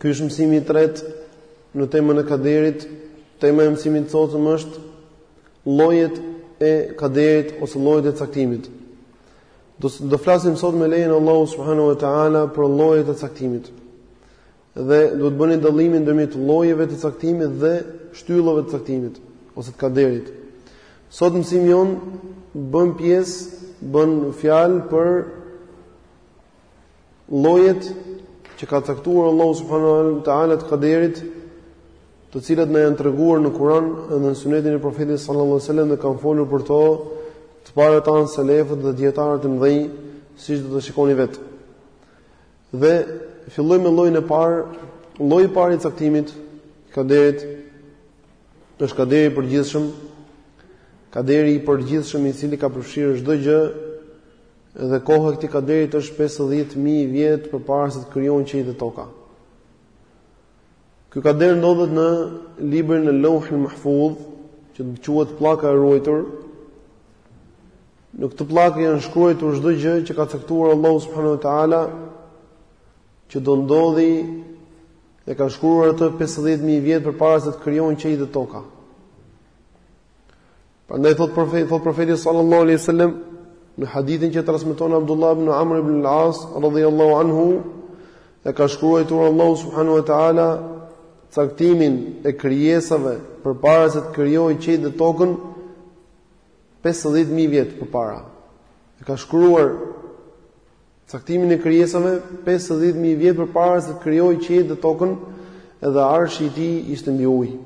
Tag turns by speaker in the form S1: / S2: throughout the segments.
S1: Ky është mësimi i tretë në temën e kaderit. Tema e mësimit të sotëm është llojet e kaderit ose llojet e caktimit. Do do flasim sot me lejen e Allahut subhanahu wa taala për llojet e caktimit. Dhe duhet të bëni dallimin ndërmjet llojeve të caktimit dhe shtyllave të caktimit ose të kaderit. Sot mësimi jon bën pjesë, bën fjalë për llojet që ka caktuar Allahu subhanahu wa taala të kaderit, të cilat na janë treguar në Kur'an dhe në Sunetin e Profetit sallallahu alaihi wasallam dhe kanë folur për to të parët tan selefët dhe dietarët e mëdhenj, siç do të shikoni vetë. Dhe filloj me llojin e parë, lloji i parë i caktimit kaderit është kaderi i përgjithshëm, kaderi i përgjithshëm i cili ka përfshirë çdo gjë Dhe koha e këtij kaderit është pesëdhjetë mijë vjet përpara se të krijohen qiejt dhe toka. Ky kader ndodhet në librin e Lauh al-Mahfuz, që quhet pllaka e ruajtur. Në këtë pllakë janë shkruar çdo gjë që ka caktuar Allahu subhanahu wa taala që do ndodhi dhe ka shkruar ato 50000 vjet përpara se të krijohen qiejt dhe toka. Prandaj thot profeti, thot profeti sallallahu alaihi wasallam në hadithin që transmeton Abdullah ibn Amr ibn al-As radhiyallahu anhu, e ka shkruar Allahu subhanahu wa taala caktimin e krijesave përpara se të krijojë qiejt dhe tokën 50000 vjet përpara. E ka shkruar Caktimin e krijesave, pesëdhjetë mijë vjet përpara se të krijojë qiejt dhe tokën, edhe arshi i tij ishte mbi ujë.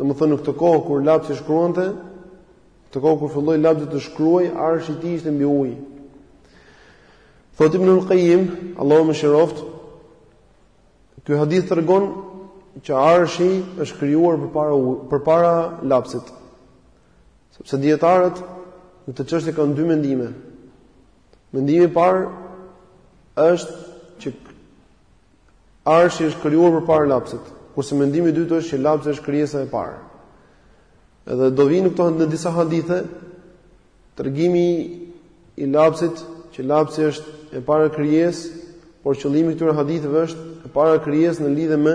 S1: Domethënë në këtë kohë kur lapsi shkruante, këtë kohë kur filloi lapsi të shkruaj, arshi i tij ishte mbi ujë. Thotë Ibn al-Qayyim, Allahu e mëshiroftë, ky hadith tregon që arshi është krijuar përpara përpara lapsit. Sepse dietarët në këtë çështje kanë dy mendime. Mendimi i parë është që arshi është krijuar përpara lapsit, kurse mendimi i dytë është që lapsi është krijesa e parë. Edhe do vijnë këto në disa hadithe tregimi i lapsit që lapsi është e para krijesë, por qëllimi i këtyre haditheve është e para krijesë në lidhje me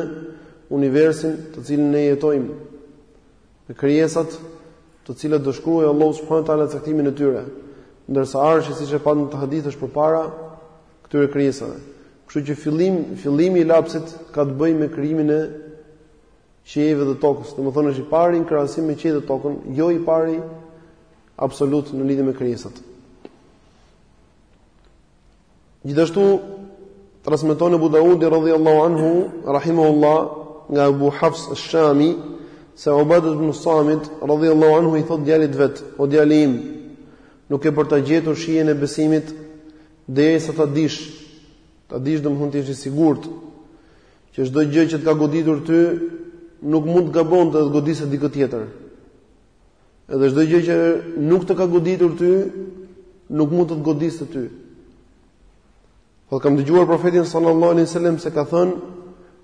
S1: universin të cilin ne jetojmë. Me krijesat, të cilat do shkruajë Allahu subhanahu wa taala caktimin e tyre, ndërsa arshi siç e patë në këtë hadith është përpara këtyre krijesave. Kështu që fillim, fillimi i lapsit ka të bëjë me krijimin e qiejve dhe tokës. Domethënë është i pari në krahasim me qiejt dhe tokën, jo i pari absolut në lidhje me krijesat. Gjithashtu transmeton Abu Daudi radhiyallahu anhu rahimahullah nga Abu Hafs al-Shami se Ubadah ibn Samit radhiyallahu anhu i thot djalit vet, o djali im, nuk ke për ta gjetur shijen e besimit derisa ta dish, ta dish domthon të jesh i sigurt që çdo gjë që të ka goditur ty nuk mund të gabonte të godisë dikë tjetër. Edhe çdo gjë që nuk të ka goditur ty, nuk mund të të godisë ty. Po kam dëgjuar profetin sallallahu alaihi wasallam se ka thënë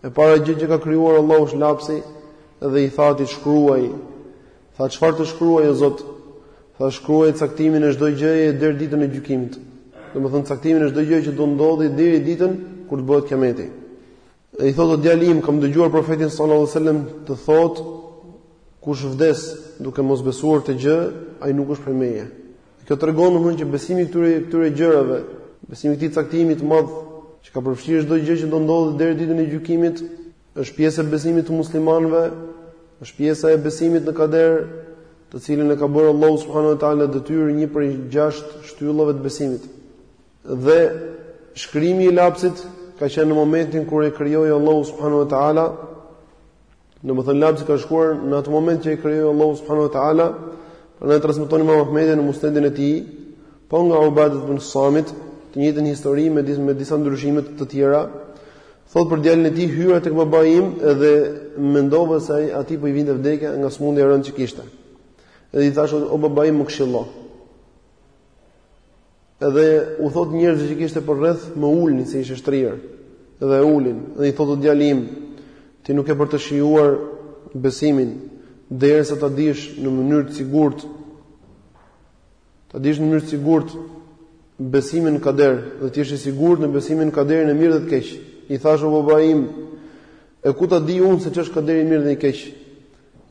S1: e para gjë që ka krijuar Allahu është lapsi dhe i tha atij shkruaj. Tha çfarë të shkruaj o Zot? Tha shkruaj caktimin e çdo gjëje deri ditën e gjykimit. Domethënë caktimin e çdo gjëje që do ndodhi deri ditën kur të bëhet kiameti. Dhe i thotë djali im, kam dëgjuar profetin sallallahu alajhi wasallam të thotë, kush vdes duke mos besuar këtë gjë, ai nuk është prej meje. Kjo tregon domthon që besimi këtyre këtyre gjërave, besimi i këtij caktimi të madh që ka përfshirë çdo gjë që do ndodhë deri ditën e gjykimit, është pjesë e besimit të muslimanëve, është pjesa e besimit në kader, të cilin e ka bërë Allahu subhanahu wa taala detyrë një prej gjashtë shtyllave të besimit. Dhe shkrimi i lapsit ka qenë në momentin kur e krijoi Allahu subhanahu wa taala. Domethënë lapsi ka shkruar në atë moment që e krijoi Allahu subhanahu wa taala. Prandaj transmeton Imam Ahmedi në Musnedin e tij, po nga Ubadah ibn Samit, të njëjtën histori me disa me disa ndryshime të tjera. Thot për djalin e tij hyra tek babai im dhe mendova se ai aty po i vinte vdekja nga smundja e rëndë që kishte. Dhe i thashë o babai më këshillo. Edhe u thot njerëzve që kishte përreth, më ulni se ishte shtrirë. Dhe e ulin, dhe i thotë djali im, ti nuk ke për të shijuar besimin derisa ta dish në mënyrë të sigurt ta dish në mënyrë të sigurt besimin në kader dhe të jesh i sigurt në besimin në kaderin e mirë dhe të keq. I thashë o babai im, e ku ta di unë se ç'është kaderi i mirë dhe i keq?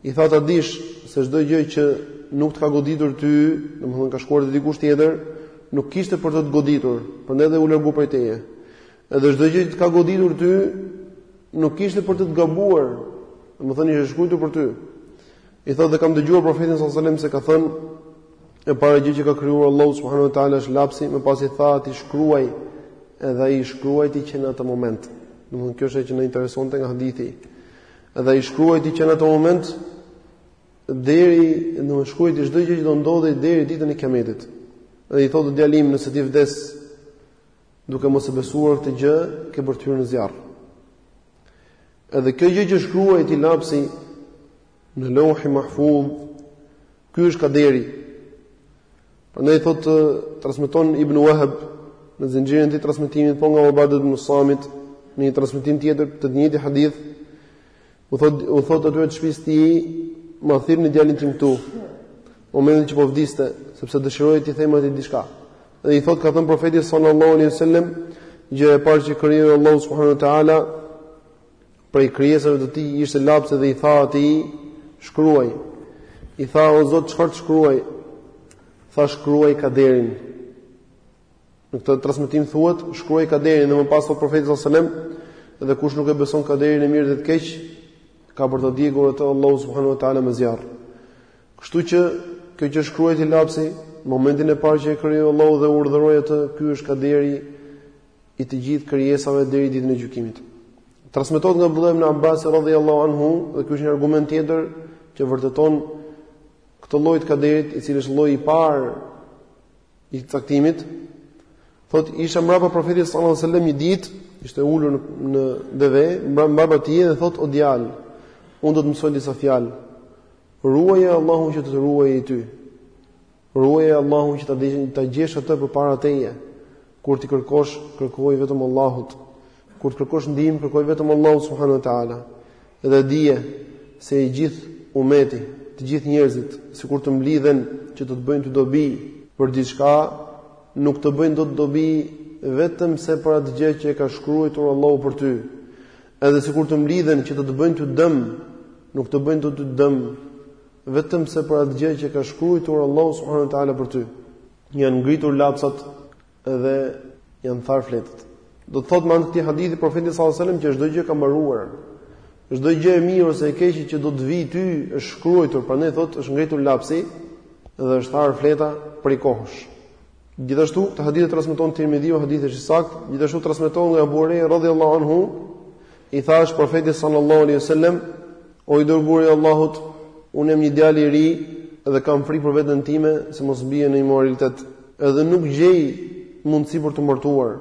S1: I tha ta dish se çdo gjë që nuk të ka goditur ty, domethënë ka shkuar te dikush tjetër, nuk kishte për të të goditur, prandaj dhe u largu prej teje. Edhe çdo gjë që të ka goditur ty, nuk kishte për të të gabuar, domethënë ishte shkruar për ty. I thotë dhe kam dëgjuar profetin sallallahu alajhi wasallam se ka thënë e para gjë që ka krijuar Allahu subhanahu wa taala është lapsi, më pas i tha atij shkruaj edhe ai shkruajti që në atë moment. Domethënë kjo është ajo që na interesonte nga hadithi. Dhe ai shkruajti që në atë moment deri në shkruajti çdo gjë që do ndodhi deri ditën e Kiametit. Dhe i thotë djali im nëse ti vdes duke mos e besuar këtë gjë, ke për të hyrë në zjarr. Edhe kjo gjë që shkruajti lapsi në Lauhi Mahfuz Ky është kaderi. Prandaj thotë transmeton Ibn Wahab në zinxhirin e tij transmetimit po nga Ubadah ibn Samit në një transmetim tjetër të të njëjtit hadith u thotë u thotë atyre të shtëpisë ti ma thirrni djalin tim këtu momentin që po vdiste sepse dëshiroj t'i them atij diçka dhe i thotë ka thënë profeti sallallahu alaihi wasallam gjë e parë që krijoi Allahu subhanahu wa taala Prej krijesave të tij ishte lapsi dhe i tha atij, Shkruaj. I tha, O Zot, çfarë të shkruaj? Tha, Shkruaj kaderin. Në këtë transmetim thuhet, Shkruaj kaderin dhe më pas thotë profeti sallallahu alajhi wasallam, dhe kush nuk e beson kaderin e mirë dhe të keq, ka për ta djegur atë Allahu subhanahu wa taala me zjarr. Kështu që kjo që shkruajti lapsi, momentin e parë që e krijoi Allahu dhe urdhëroi atë, ky është kaderi i të gjithë krijesave deri ditën e gjykimit. Transmetohet nga Abdullah ibn Abbas radhiyallahu anhu, dhe ky është një argument tjetër që vërteton këtë lloj të kaderit, i cili është lloji i parë i caktimit. Thot isha mbrapa profetit sallallahu alaihi wasallam një ditë, ishte ulur në deve, mbrapa mbrapa tij dhe thot o djalë, unë do të mësoj disa fjalë. Ruaje Allahun që të, të ruajë ty. Ruaje Allahun që ta dëgjë ta gjesh atë përpara teje. Kur të kërkosh, kërkoji vetëm Allahut. Kur të kërkosh ndihmë, kërkoji vetëm Allahut subhanahu wa taala. Dhe dije se i gjithë umeti, të gjithë njerëzit, sikur të mblidhen që të të bëjnë ty dobi për diçka, nuk të bëjnë dot dobi vetëm se për atë gjë që e ka shkruajtur Allahu për ty. Edhe sikur të mblidhen që të të bëjnë ty dëm, nuk të bëjnë dot ty dëm Vetëm se për atë gjë që ka shkruajtur Allahu subhanahu wa taala për ty. Janë ngritur lapsat dhe janë tharë fletët. Do të thotë me anë të këtij hadithi profeti sallallahu alajhi wasallam që çdo gjë ka mbaruar. Çdo gjë e mirë ose e keqe që do të vijë ty është shkruar, prandaj thotë është ngritur lapsi dhe është tharë fleta prej kohësh. Gjithashtu, këtë hadith e transmeton Tirmidhiu, hadithi është i saktë, gjithashtu transmetohet nga Abu Huraira, radhi Allah anhu, i thashë profetit sallallahu alaihi sallam, O i dërguari i Allahut, unë jam një djalë i ri dhe kam frikë për veten time se mos bie në imoralitet, edhe nuk gjej mundësi për t'u martuar.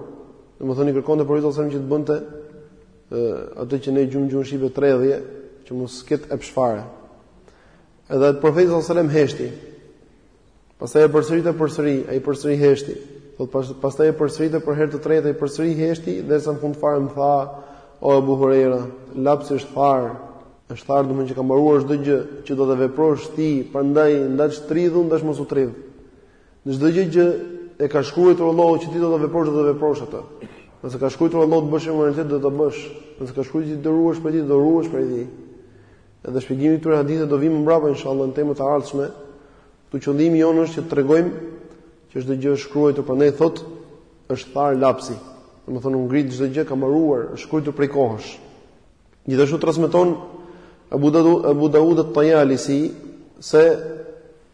S1: Domethënë i kërkonte profetit sallallahu alajhi wasallam që të bënte atë që në gjuhën gjuhën shqipe tredhje, që mos ketë epsh fare. Edhe profeti sallallahu alajhi wasallam heshti. Pastaj e përsërita përsëri, ai përsëri heshti. Thot pas, pastaj e përsërita për herë të tretë, ai përsëri heshti derisa në fund fare më tha, o Abu Huraira, lapsi është tharë. Është tharë domethënë që ka mbaruar çdo gjë që do të veprosh ti, prandaj ndaç tridhu, ndaç mos u tridh. Në çdo gjë që e ka shkruar Allahu që ti do ta veprosh do ta veprosh atë. Nëse ka shkruar Allahu të bësh imoralitet do ta bësh. Nëse ka shkruar që të të ruajë prej tij, do ruhesh prej tij. Edhe shpjegimi i këtyre haditheve do vijmë më mbrapa inshallah në temën e ardhshme. Këtu qëllimi jonë është që të tregojmë që çdo gjë është shkruajtur, prandaj thot është thar lapsi. Domethënë u ngrit çdo gjë ka mbaruar, është shkruajtur prej kohësh. Gjithashtu transmeton Abu Dawud Abu Dawud at-Tayalisi se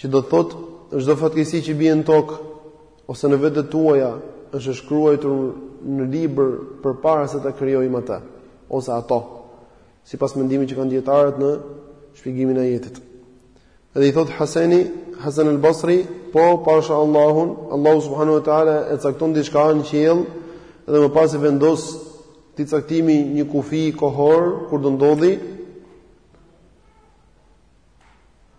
S1: që do të thotë çdo fatkeqësi që bie në tokë ose në vetet tuaja është e shkruajtur në libër përpara se ta krijojmë atë ose ato, sipas mendimit që kanë dietarët në shpjegimin e ajetit. Dhe i thotë Haseni, Hasan al-Basri, po pasha Allahun, Allahu subhanahu wa taala e cakton diçka në qiell dhe më pas i vendos këtij caktimi një kufi kohor kur do ndodhi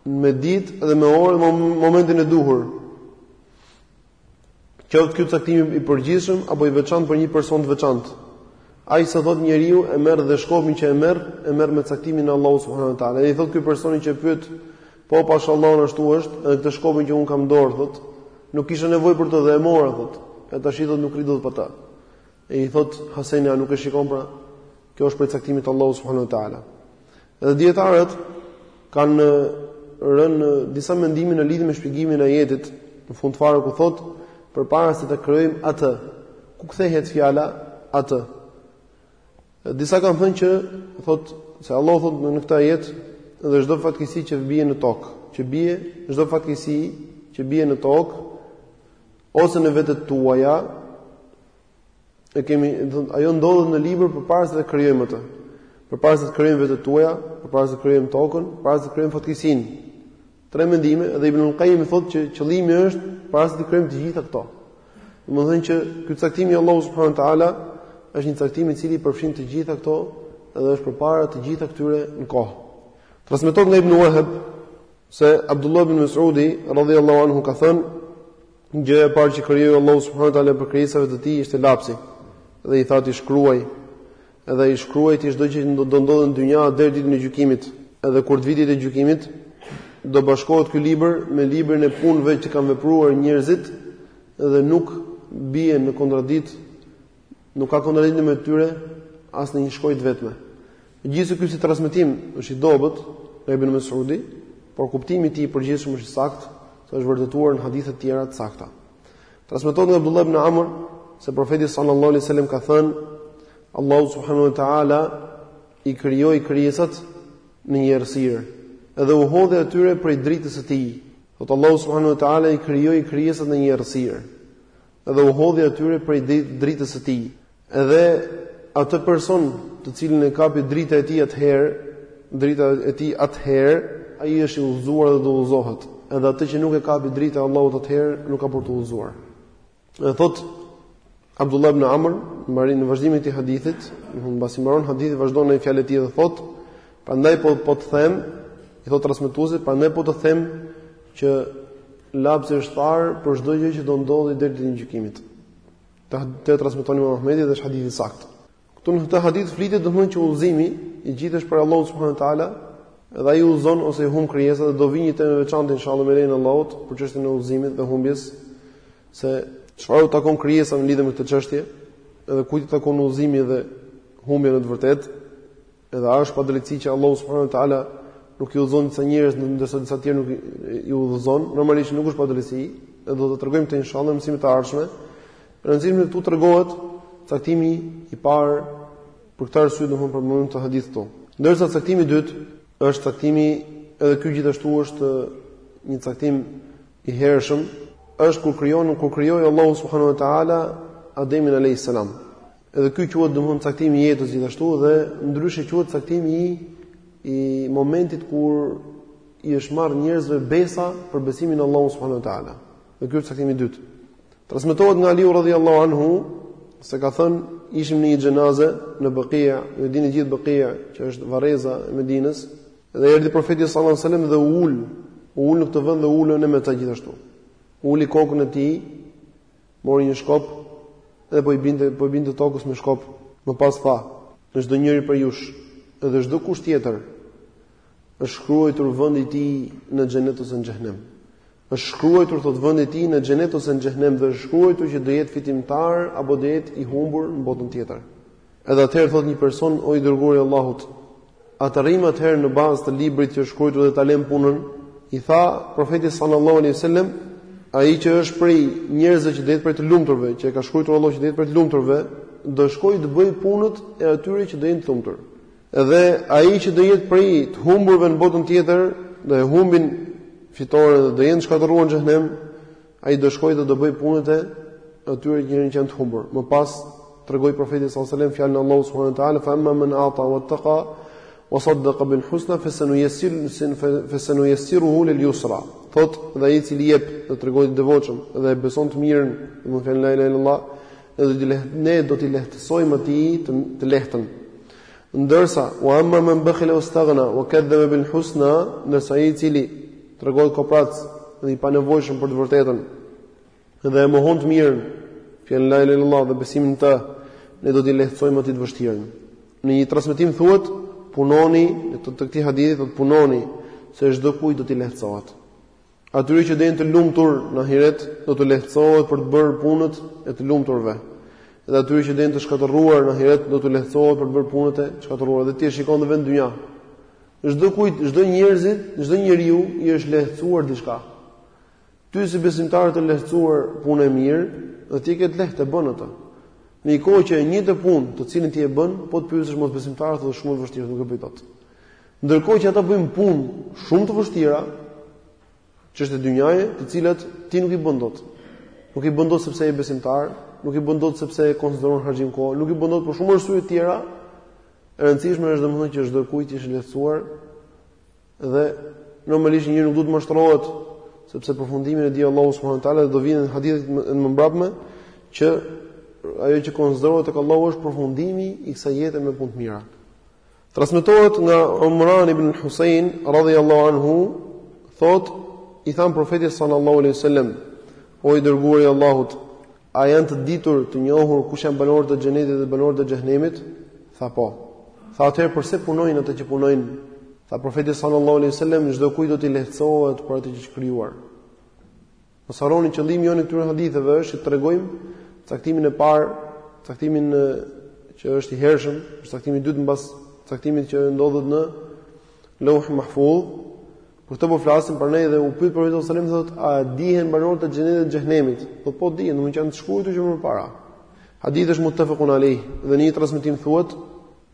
S1: me ditë dhe me orë në momentin e duhur. Qoftë ky caktim i përgjithshëm apo i veçantë për një person të veçantë. Aq sa thot njeriu e merr dhe shkopin që e merr, e merr me caktimin e Allahut subhanuhu teala. Ai thot ky personi që pyet, po pash Allahun ashtu është, edhe këtë shkopin që un kam dorë thot, nuk kisha nevojë për të dhe e mora thot. E tash i thot nuk rri dot pa të. E i thot Haseni a nuk e shikon pra. Kjo është për caktimin e Allahut subhanuhu teala. Dhe dijetarët kanë dhënë disa mendime në lidhje me shpjegimin e ajetit në fund fare ku thotë përpara se ta krijojmë atë. Ku kthehet fjala atë? Disa kanë thënë që thotë se Allah thotë në këtë ajet dhe çdo fatkeqësi që bie në tokë, që bie çdo fatkeqësi që bie në tokë ose në vetet tuaja e kemi thot ajo ndodhet në libër përpara se ta krijojmë atë. Përpara se të krijojmë vetet tuaja, përpara se të krijojmë tokën, përpara se të krijojmë fatkeqësinë. Tre mendime dhe Ibn al-Qayyim thotë që qëllimi është para se të krijojmë të gjitha këto. Domethënë që ky caktim i Allahut subhanahu wa taala është një caktim i cili përfshin të gjitha këto dhe është përpara të gjitha këtyre në kohë. Transmetohet nga Ibn Wahab se Abdullah ibn Mas'udi radhiyallahu anhu ka thënë Gjëja e parë që krijoi Allahu subhanahu wa taala prej krijesave të tij ishte lapsi. Dhe i tha atij shkruaj. Edhe ai shkruajti çdo gjë që do ndodhë në dynja deri ditën e gjykimit. Edhe kur të vijë dita e gjykimit, do bashkohet ky libër me librin e punëve që kanë vepruar njerëzit dhe nuk bie në kontradiktë Nuk ka kontradiktë mes tyre as në një shkronjë të vetme. Gjithsesi ky si transmetim është i dobët nga Ibn Mesudi, por kuptimi i tij i përgjithshëm është i saktë, se është vërtetuar në hadithe të tjera të sakta. Transmetohet nga Abdullah ibn Amr se profeti sallallahu alaihi wasallam ka thënë: Allahu subhanahu wa taala i krijoi krijesat në një errësirë, edhe u hodhi atyre prej dritës së tij. Thotë Allahu subhanahu wa taala i krijoi krijesat në një errësirë. dhe u hodhi atyre prej dritës së tij, dhe atë person të cilin e kapi drita e tij atëherë, drita e tij atëherë, ai është i udhëzuar dhe do udhëzohet, edhe atë që nuk e kapi drita e Allahut atëherë nuk ka për t'u udhëzuar. Dhe thot Abdullah ibn Amr, në vazhdim të hadithit, mbasi mbaron hadithi, vazhdon në fjalët e tij dhe thot, prandaj po po të them, i thot transmetuesit, prandaj po të them Që lapsi është thar për çdo gjë që do ndodhi deri ditën e gjykimit. E transmeton Imam Ahmedi dhe është hadith i saktë. Këtu në këtë hadith flitet domthonjë që udhëzimi i gjithë është prej Allahut subhanahu wa taala, dhe ai udhëzon ose i humb krijesat dhe do vijë një temë e veçantë inshallah me lejen e Allahut për çështjen e udhëzimit dhe humbjes se çfarë u takon krijesave në lidhje me këtë çështje, edhe kujt i takon udhëzimi dhe humbja në të vërtetë. Edhe a është padrejtësi që Allahu subhanahu wa taala nuk i udhëzon disa njerëz ndërsa disa tjerë nuk i udhëzon? Normalisht nuk është padrejtësi, edhe do ta tregojmë këtë inshallah në mësimet e ardhshme. E rëndësishme këtu tregohet caktimi i parë për këtë arsye domethënë përmendëm këtë hadith këtu. Ndërsa caktimi i dytë është caktimi edhe ky gjithashtu është një caktim i hershëm, është kur krijon kur krijoi Allahu subhanahu wa taala Ademin alayhis salam. Edhe ky quhet domthon caktimi i jetës gjithashtu dhe ndryshe quhet caktimi i i momentit kur i është marrë njerëzve besa për besimin në Allahun subhanahu teala. Dhe ky është caktimi i dytë. Transmetohet nga Aliu radhiyallahu anhu se ka thënë ishim në një xhenaze në Bakia, e dini gjithë Bakia që është varreza e Medinës, dhe erdhi profeti sallallahu alajhi wasallam dhe u ul, u ul në këtë vend dhe u ulëm me të gjithashtu. Uli kokën e tij Mori një shkop dhe po i binte, po i binte tokës me shkop. Më pas tha, çdo njëri prej jush, dhe çdo kush tjetër, është shkruajtur vendi i tij në xhenet ose në xhehnem. është shkruajtur, thot, vendi i tij në xhenet ose në xhehnem, dhe është shkruajtur që do jetë fitimtar, apo do jetë i humbur në botën tjetër. Edhe atëherë thotë një person, o i dërguari i Allahut, a të rrimë atëherë në bazë të librit që është shkruajtur dhe ta lëmë punën? I tha profeti sallallahu alaihi wasallam, ai që është prej njerëzve që do jetë prej të lumturve, që e ka shkruajtur Allahu që do jetë prej të lumturve, do shkojë të bëjë punët e atyre që do jenë të lumtur. Edhe ai që do jetë prej të humburve në botën tjetër, do e humbin fitoren dhe do jenë të shkatërruar në xhehnem, Ai do shkojë dhe do bëjë punët e atyre që do jenë të humbur. Më pas tregoi profeti sallallahu alajhi wasallam fjalën e Allahut subhanahu wa taala fa amma man ata wa taqa wa saddaqa bil husna fa sanuyassiruhu fa sanuyassiruhu lil yusra. Thot dhe ai i cili jep dhe tregohet i devotshëm dhe e beson të mirën, domethënë la ilaha illallah, edhe ne do t'i lehtësojmë atij të, të lehtën. Ndërsa, wa amma man bakhila wastaghna wa kadhaba bil husna, ndërsa ai i cili tregohet koprac dhe i panevojshëm për të vërtetën dhe e mohon të mirën, fjalën la ilaha illallah dhe besimin në të, ne do t'i lehtësojmë atij të vështirën. Në një transmetim thuhet, punoni, të këtij hadithi thotë punoni, se çdo kujt do t'i lehtësohet. Atyre që do jenë të lumtur në ahiret, do t'u lehtësohet për të bërë punët e të lumturve. Dhe atyre që do jenë të shkatërruar në ahiret, do t'u lehtësohet për të bërë punët e shkatërruara. Dhe ti e shikon në këtë dynja. Çdo kujt, çdo njerëzit, çdo njeriu i është lehtësuar diçka. Ty si besimtar t'është lehtësuar punë e mirë, dhe ti e ke të lehtë, e bën atë. Në një kohë që të njëjtën punë, të cilën ti e bën, po të pyesësh mosbesimtarët, thonë shumë e vështirë, nuk e bëj dot. Ndërkohë që ata bëjnë punë shumë të vështira, çështje dynjaje, të cilat ti nuk i bën dot. Nuk i bën dot sepse je besimtar, nuk i bën dot sepse e konsideron harxhim kohe, nuk i bën dot për shumë arsye të tjera. E rëndësishme është domethënë që çdo kujt i është lehtësuar dhe normalisht njeriu nuk duhet të mashtrohet sepse përfundimin e di Allahu subhanahu wa taala dhe do vinë hadithet më mbrapa që ajo që konsiderohet tek Allahu është përfundimi i kësaj jete me punë të mira. Transmetohet nga Umran ibn Husain radhiyallahu anhu thotë i thanë profetit sallallahu alaihi wasallam o i dërguari i Allahut a janë të ditur të njohur kush janë banorët e xhenetit dhe banorët e xhehenemit tha po tha atëherë përse punojnë ata që punojnë tha profeti sallallahu alaihi wasallam çdo kujt do t'i lehtësohet për atë që është krijuar Mos harroni qëllimi ynë i këtyre haditheve është që të tregojmë caktimin e parë, caktimin e, që është i hershëm, është caktimi i dytë mbas caktimit që ndodhet në Lauh Mahfuz. Për këtë po flasim prandaj dhe u pyet profeti sallallahu alajhi wasallam thotë, a dihen banorët e xhenetit dhe xhehenemit? Po po dihen, domethënë që janë të shkruar këtu që më parë. Hadithi është muttafaqun alayh dhe në një transmetim thuhet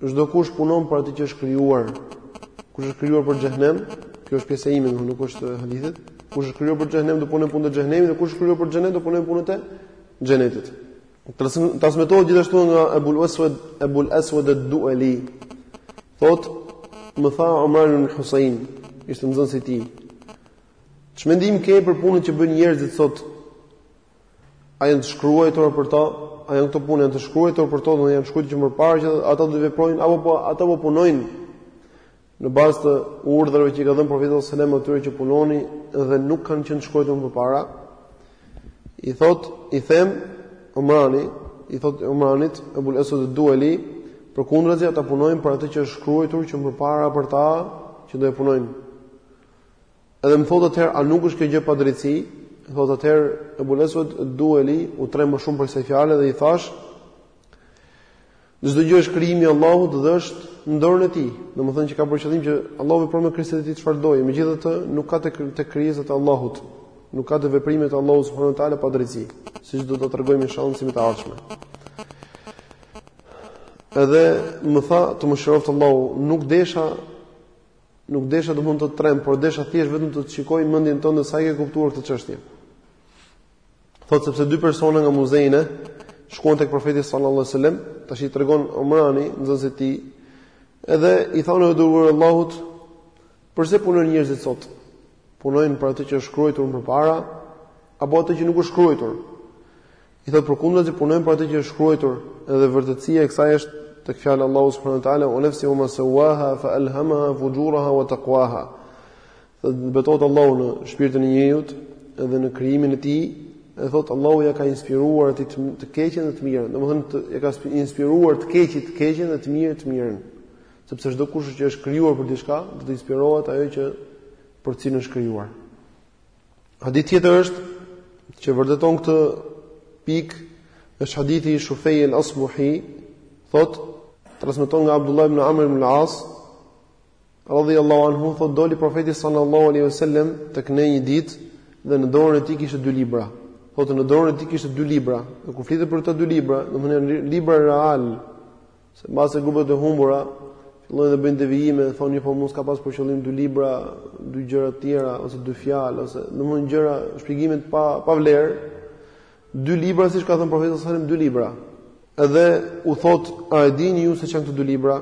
S1: Çdokush punon për atë që është krijuar. Kush është krijuar për xhehenem, kjo është pjesa ime, nuk është e hadithit. Kush është krijuar për xhehenem do punon punët e xhehenemit, dhe kush është krijuar për xhenet do punon punët e xhenetit. Transmetohet gjithashtu nga Abu al-Aswad, Abu al-Aswad ad-Du'ali. Thotë, më tha Umran ibn Husain, ishte nxënës i tij. Ç'mendim ke për punën që bëjnë njerëzit sot? A janë të shkruajtur për ta? A janë këto punë të shkruajtur për to, domethënë janë shkruajtur që më parë që ata do të veprojnë apo ata po punojnë në bazë të urdhrave që i ka dhënë profeti sallallahu alajhi wasallam atyre që punoni dhe nuk kanë qenë të shkruajtur më parë. I thotë, i them Umrani, i thotë Umranit, Ebul Esud Duali, përkundrazi ata punojnë për atë që është shkruajtur që më parë për ta që do e punojnë. Edhe më thotë atëherë, a nuk është kjo gjë padrejtësi? Thotë atëherë, Ebul Esued Dueli, u tremba shumë prej kësaj fjale dhe i thash, Çdo gjë është krijimi i Allahut dhe është në dorën e tij. Domethënë që ka për qëllim që Allahu vepron me krijesat e tij çfarë do. Megjithatë, nuk ka te krijesat e Allahut. Nuk ka te veprimet e Allahut subhanuhu teala padrejtësi, siç do ta tregojmë inshallah në mësimet e ardhshme. Edhe më tha të mëshiroftë Allahu, nuk desha Nuk desha domthon të të tremb, por desha thjesht vetëm të të shikoj mendjen tënde sa e ke kuptuar këtë çështje. Thotë sepse dy persona nga Muzejne shkuan tek profeti sallallahu alajhi wasallam, tashi tregon Omrani, nxënësit të tij, edhe i thonë o i dërguar i Allahut, përse punojnë njerëzit sot? Punojnë për atë që është shkruajtur më përpara, apo atë që nuk është shkruajtur? I thotë përkundrazi punojnë për atë që është shkruajtur, edhe vërtetësia e kësaj është tek fjala e Allahut subhanahu wa taala, "Wa nafsin wa ma sawaha fa alhamaha fujuraha wa taqwaha." Dhe betohet Allahu në shpirtin e njeriut dhe në krijimin e tij, e thotë Allahu ja ka inspiruar atij të keqen dhe të mirën. Domethënë ja ka inspiruar të keqit të keqen dhe të mirit të mirën. Sepse çdokush që është krijuar për diçka, do të inspirohet ajo që për të cilën është krijuar. Hadith tjetër është që vërteton këtë pikë është hadithi i Shufej el Asbuhi, thot transmeton nga Abdullah ibn Amr ibn al-As radhiyallahu anhu thot doli profeti sallallahu alaihi wasallam tek ne një ditë dhe në dorën e tij kishte dy libra. Thotë në dorën e tij kishte dy libra. Dhe kur flitet për këto dy libra, domethënë janë libra real, Se mbase grupet e humbura fillojnë të bëjnë devijime, thonë jo po mos ka pas për qëllim dy libra, dy gjëra të tjera ose dy fjalë ose domethënë gjëra shpjegime të pa pa vlerë. Dy libra siç ka thënë profeti sallallahu alajhi wasallam dy libra. Edhe u thot a e dini ju se ç'janë këto dy libra?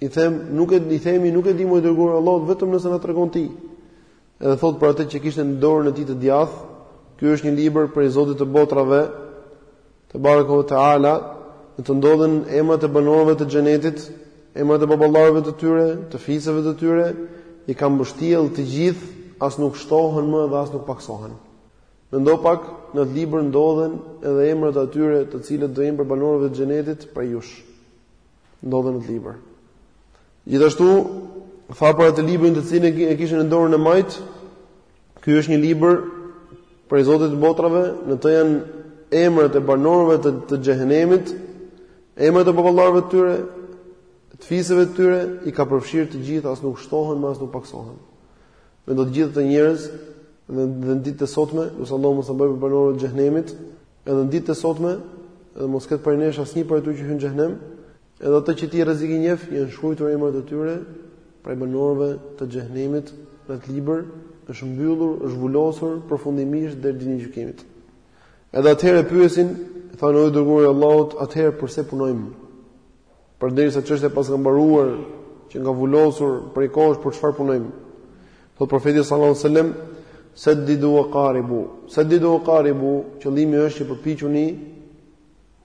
S1: I them nuk e i themi nuk e dimë o i dërguar i Allahut vetëm nëse na tregon ti. Edhe thot për atë që kishte në dorën e tij të djathtë, ky është një libër prej Zotit të botrave, Tebareke ve teala, në të ndodhen emrat e banorëve të xhenetit, emrat e baballarëve të tyre, të fiseve të tyre, i ka mbështjell të gjithë, as nuk shtohen më dhe as nuk paksohen. Mendo pak, në atë libër ndodhen edhe emrat e atyre të cilët do jenë prej banorëve të xhenetit prej jush. Ndodhen në atë libër. Gjithashtu, tha për atë librin të cilin e kishte në dorën e majtë, ky është një libër prej Zotit të botrave, në të janë emrat e banorëve të, të xhehenemit, emrat e baballarëve të tyre, të fiseve të tyre, i ka përfshirë të gjithë, as nuk shtohen më, as nuk paksohen. Mendo të gjithë ata njerëz në në ditët e sotme, lus Allahun mos na bëjë prej banorëve të xhehenemit, edhe në ditët e sotme, edhe mos ketë prej nesh asnjë prej ato që hyn në xhehenem, Edhe ata që ti rrezik i njeh janë shkruar emrat e tyre prej banorëve të xhehenemit në atë libër, është mbyllur, është vulosur përfundimisht deri ditën e gjykimit. Edhe atëherë pyesin, thonë o i dërguar i Allahut, atëherë përse punojmë? Përderisa çështja paska mbaruar qenka vulosur prej kohësh për çfarë punojmë? Thotë profeti sallallahu alajhi wasallam, sadidu wa qaribu. Sadidu wa qaribu, qëllimi është që përpiquni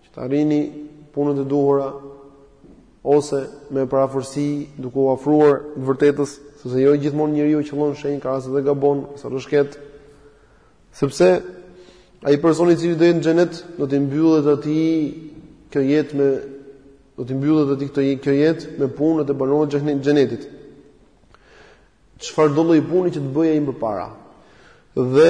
S1: T'i arrini punët e duhura ose me përafërsi duke u afruar të vërtetës, sepse jo gjithmonë njeriu qëllon shenjë ka raste dhe gabon, ose rrëshket. Sepse ai person i cili do jetë në xhenet, do t'i mbyllet atij kjo jetë me do t'i mbyllet atij kjo jetë me punët e banorëve të xhenetit. Çfarëdo lloj pune që të bëjë ai më përpara. Dhe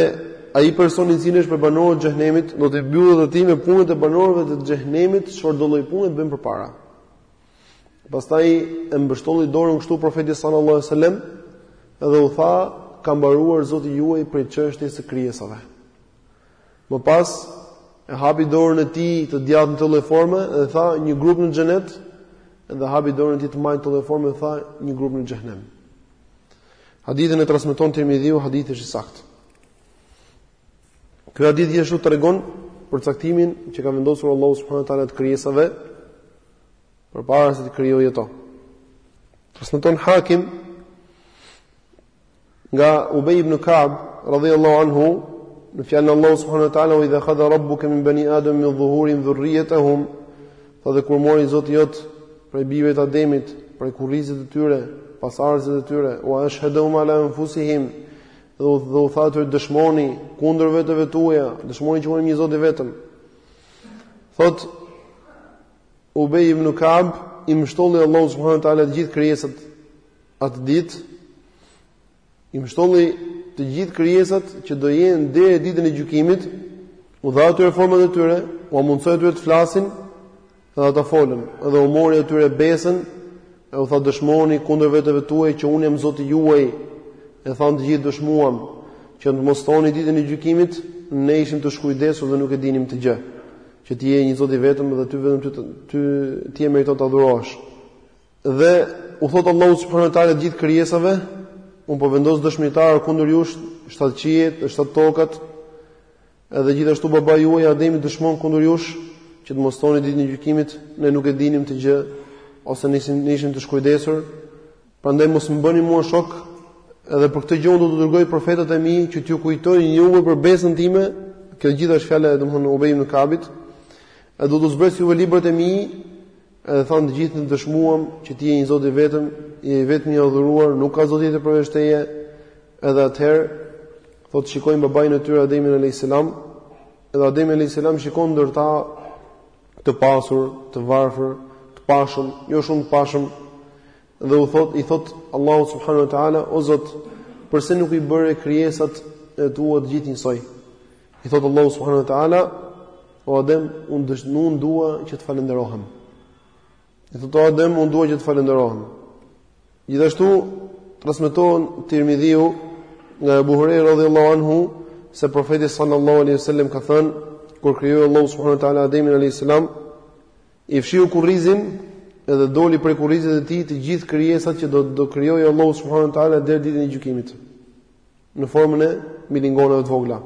S1: ai person i cili është prej banorëve të xhehenemit, do t'i mbyllet atij me punët e banorëve të xhehenemit, çfarëdo lloj pune të bëjë më përpara. Pastaj e mbështolli dorën kështu profeti sallallahu alajhi wasallam dhe u tha, ka mbaruar Zoti juaj prej çështjes së krijesave. Më pas, e hapi dorën e tij të djathtë në këtë lloj forme dhe tha, Një grup në xhenet, dhe hapi dorën e tij të majtë në këtë lloj forme dhe tha, Një grup në xhehenem. Hadithin e transmeton Tirmidhiu, hadithi është i saktë. Ky hadith gjithashtu tregon për caktimin që ka vendosur Allahu subhanahu wa taala të krijesave përpara se t'i krijojë ato. Transmeton Hakim Nga Ubay ibn Ka'b radhiyallahu anhu, në fjalën e Allahut subhanahu wa taala, "Wa idh akhadha rabbuka min bani Adam min dhuhurihim dhurriyyatahum" Tha dhe kur mori Zoti jot prej bijve të Ademit, prej kurrizit të tyre, pasardhësit e tyre, wa ashhadahum ala anfusihim, dhe u, dhe u tha atyre dëshmoni kundër vetëve tuaja, dëshmoni që unë jam Zot i vetëm. Thot Ubay ibn Ka'b i mbështolli Allahu subhanahu wa taala të gjithë krijesat Atë ditë i mbështolli të gjithë krijesat që do jenë deri në ditën e gjykimit, u dha atyre format e tyre, ua mundësoi atyre të flasin dhe ata folën, dhe u mori atyre besën, e u tha dëshmoni kundër veteve tuaja që unë jam Zoti juaj, e thanë të gjithë dëshmuam që të mos thoni ditën e gjykimit, ne ishim të shkujdesur dhe nuk e dinim këtë gjë, që ti je një Zot i vetëm dhe ty vetëm ti e meriton të adhurohesh. Dhe u thot Allahu subhanahu wa taala të gjithë krijesave, un po vendos dëshmitar kundër jush shtat qiejt, shtat tokat. Edhe gjithashtu babai juaj Ademi dëshmon kundër jush që të mos thoni ditën e gjykimit, ne nuk e dinim këtë gjë ose ne ishim ne ishim të shkujdesur. Prandaj mos më bëni mua shok. Edhe për këtë gjë un do të dërgoj profetët e mi që t'ju kujtojnë juve për besën time. Kjo gjithë është fjala e domthonë Ubej ibn Kabit. Edhe do të zbres juve librat e mi Edhe thanë të gjithë ne dëshmuam që ti je një Zot i vetëm, je i vetmi i adhuruar, nuk ka Zot tjetër përveç teje. Edhe atëherë thotë shikojnë babain e tyre Ademin alayhis salam, edhe Ademi alayhis salam shikon ndër ta të pasur, të varfër, të pashëm, jo shumë të pashëm dhe u thot i thot Allahut subhanahu wa taala o Zot, përse nuk i bëre krijesat e tua të gjithë njësoj? I thotë Allahu subhanahu wa taala, O Adem, unë desha nuk dua që të falënderohem. I thotë Adem, unë dua që të falënderohem. Gjithashtu transmeton Tirmidhiu nga Abu Huraira radhiyallahu anhu se profeti sallallahu alaihi wasallam ka thënë kur krijoi Allahu subhanahu wa taala Ademin alayhi salam i fshiu kurrizin edhe doli prej kurrizit të tij të gjithë krijesat që do do krijojë Allahu subhanahu wa taala deri ditën e gjykimit. në formën e milingonave të vogla.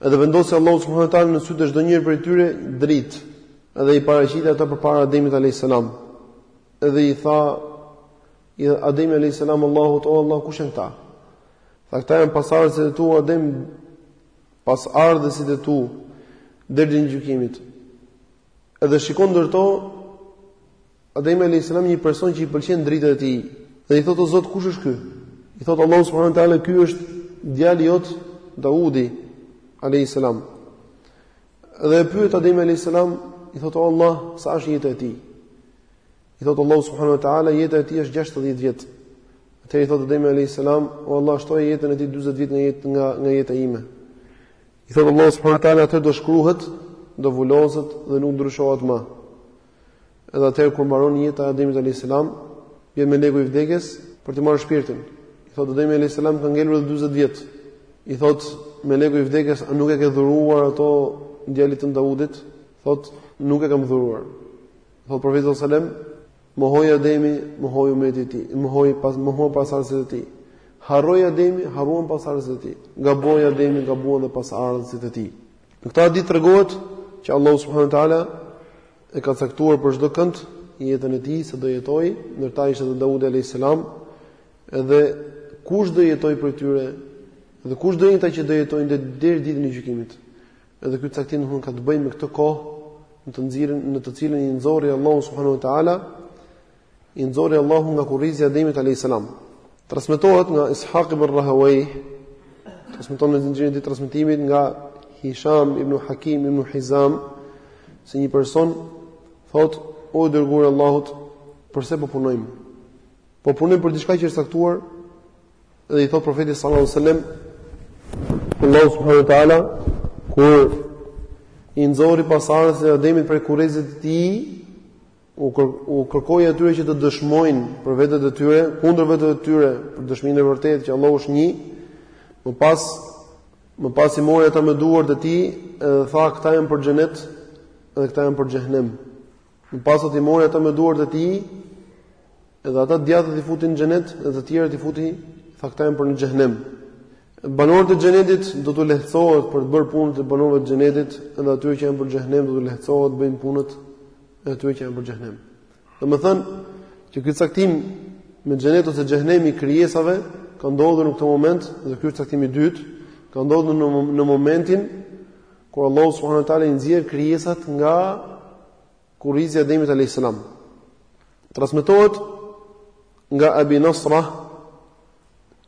S1: Edhe vendosi Allahu subhanahu wa taala në sytë e çdo njërit prej tyre dritë, edhe i paraqiti ata përpara Ademit alayhis salam. Edhe i tha Ademi alayhis salam Allahut, "O Allah, kush janë këta?" Tha, "Këta janë pasardhësit e tu, Adem, pasardhësit e tu deri ditën e gjykimit." Edhe shikon ndër to Ademi alayhis salam një person që i pëlqen drita e tij dhe i thotë o Zot kush është ky? I thotë Allahu subhanahu wa taala ky është djali jot Daudi alayhis salam. Dhe e pyet Ademi alayhis salam i thotë o Allah sa është jeta e tij? I thotë Allahu subhanahu wa taala jeta e tij është 60 vjet. Atëherë i thotë Ademi alayhis salam o Allah shtoja jetën e tij 40 vjet nga jetë nga nga jeta ime. I thotë Allahu subhanahu wa taala atëherë do shkruhet do vuloset dhe nuk ndryshohet më. Edhe atëherë kur mbaron jeta e Ademit alayhis salam, vjen meleku i vdekjes për t'i marrë shpirtin. I thotë Ademi alayhis salam ka ngelur edhe 40 vjet. I thotë meleku i vdekjes, a nuk i ke dhuruar ato djalit tënd Daudit? Thotë, nuk i kam dhuruar. Thotë profeti sallallahu alajhi wasallam, mohoi Ademi, mohoi umeti i tij, mohoi pas mohoi pasardhësit e tij. Harroi Ademi, harruan pasardhësit e tij. Gaboi Ademi, gabuan dhe pasardhësit e tij. Në këtë hadith tregohet që Allahu subhanahu wa taala e ka caktuar për çdo kënd jetën e tij sa do jetoj, ndër ta ishte dhe Daudi alayhis salam, edhe kush do jetoj prej tyre, dhe kush do jenë ata që do jetojnë deri ditën e gjykimit. Edhe ky caktim domthon ka të bëjë me këtë kohë në të nxirën në të cilën i nxorri Allahu subhanahu wa taala i nxori Allahu nga kurrizi i Ademit alayhis salam. Transmetohet nga Ishaq ibn Rahawayh, transmeton me zinxhirin e tij të transmetimit nga Hisham ibn Hakim ibn Hizam se një person thot o i dërguari i Allahut përse po punojmë? Po punojmë për diçka që është caktuar dhe i thot profeti sallallahu alaihi wasallam Allahu subhanahu wa taala kur i nxori pasardhësit e Ademit prej kurrizit të tij U kërkoi atyre që të dëshmojnë për vetët e tyre, kundër vetëve të tyre, për dëshminë e vërtetë që Allahu është një. Më pas, më pas i mori ata me duart e tij dhe tha këta janë për xhenet dhe këta janë për xhehenem. Më pas i mori ata me duart e tij dhe ata të djathtët i futi në xhenet dhe të tjerët i futi tha këta janë për në xhehenem. Banorët e xhenetit do t'u lehtësohet për të bërë punët e banorëve të xhenetit dhe atyre që janë për xhehenem do t'u lehtësohet të bëjnë punët e atyre që janë për xhehenem. Domethënë, që ky caktim me xhenet ose xhehenem i krijesave ka ndodhur në këtë moment dhe ky është caktimi i dytë, ka ndodhur në në momentin kur Allahu subhanahu wa taala i nxjerr krijesat nga kurrizi i Ademit alayhis salam. Transmetohet nga Abi Nadra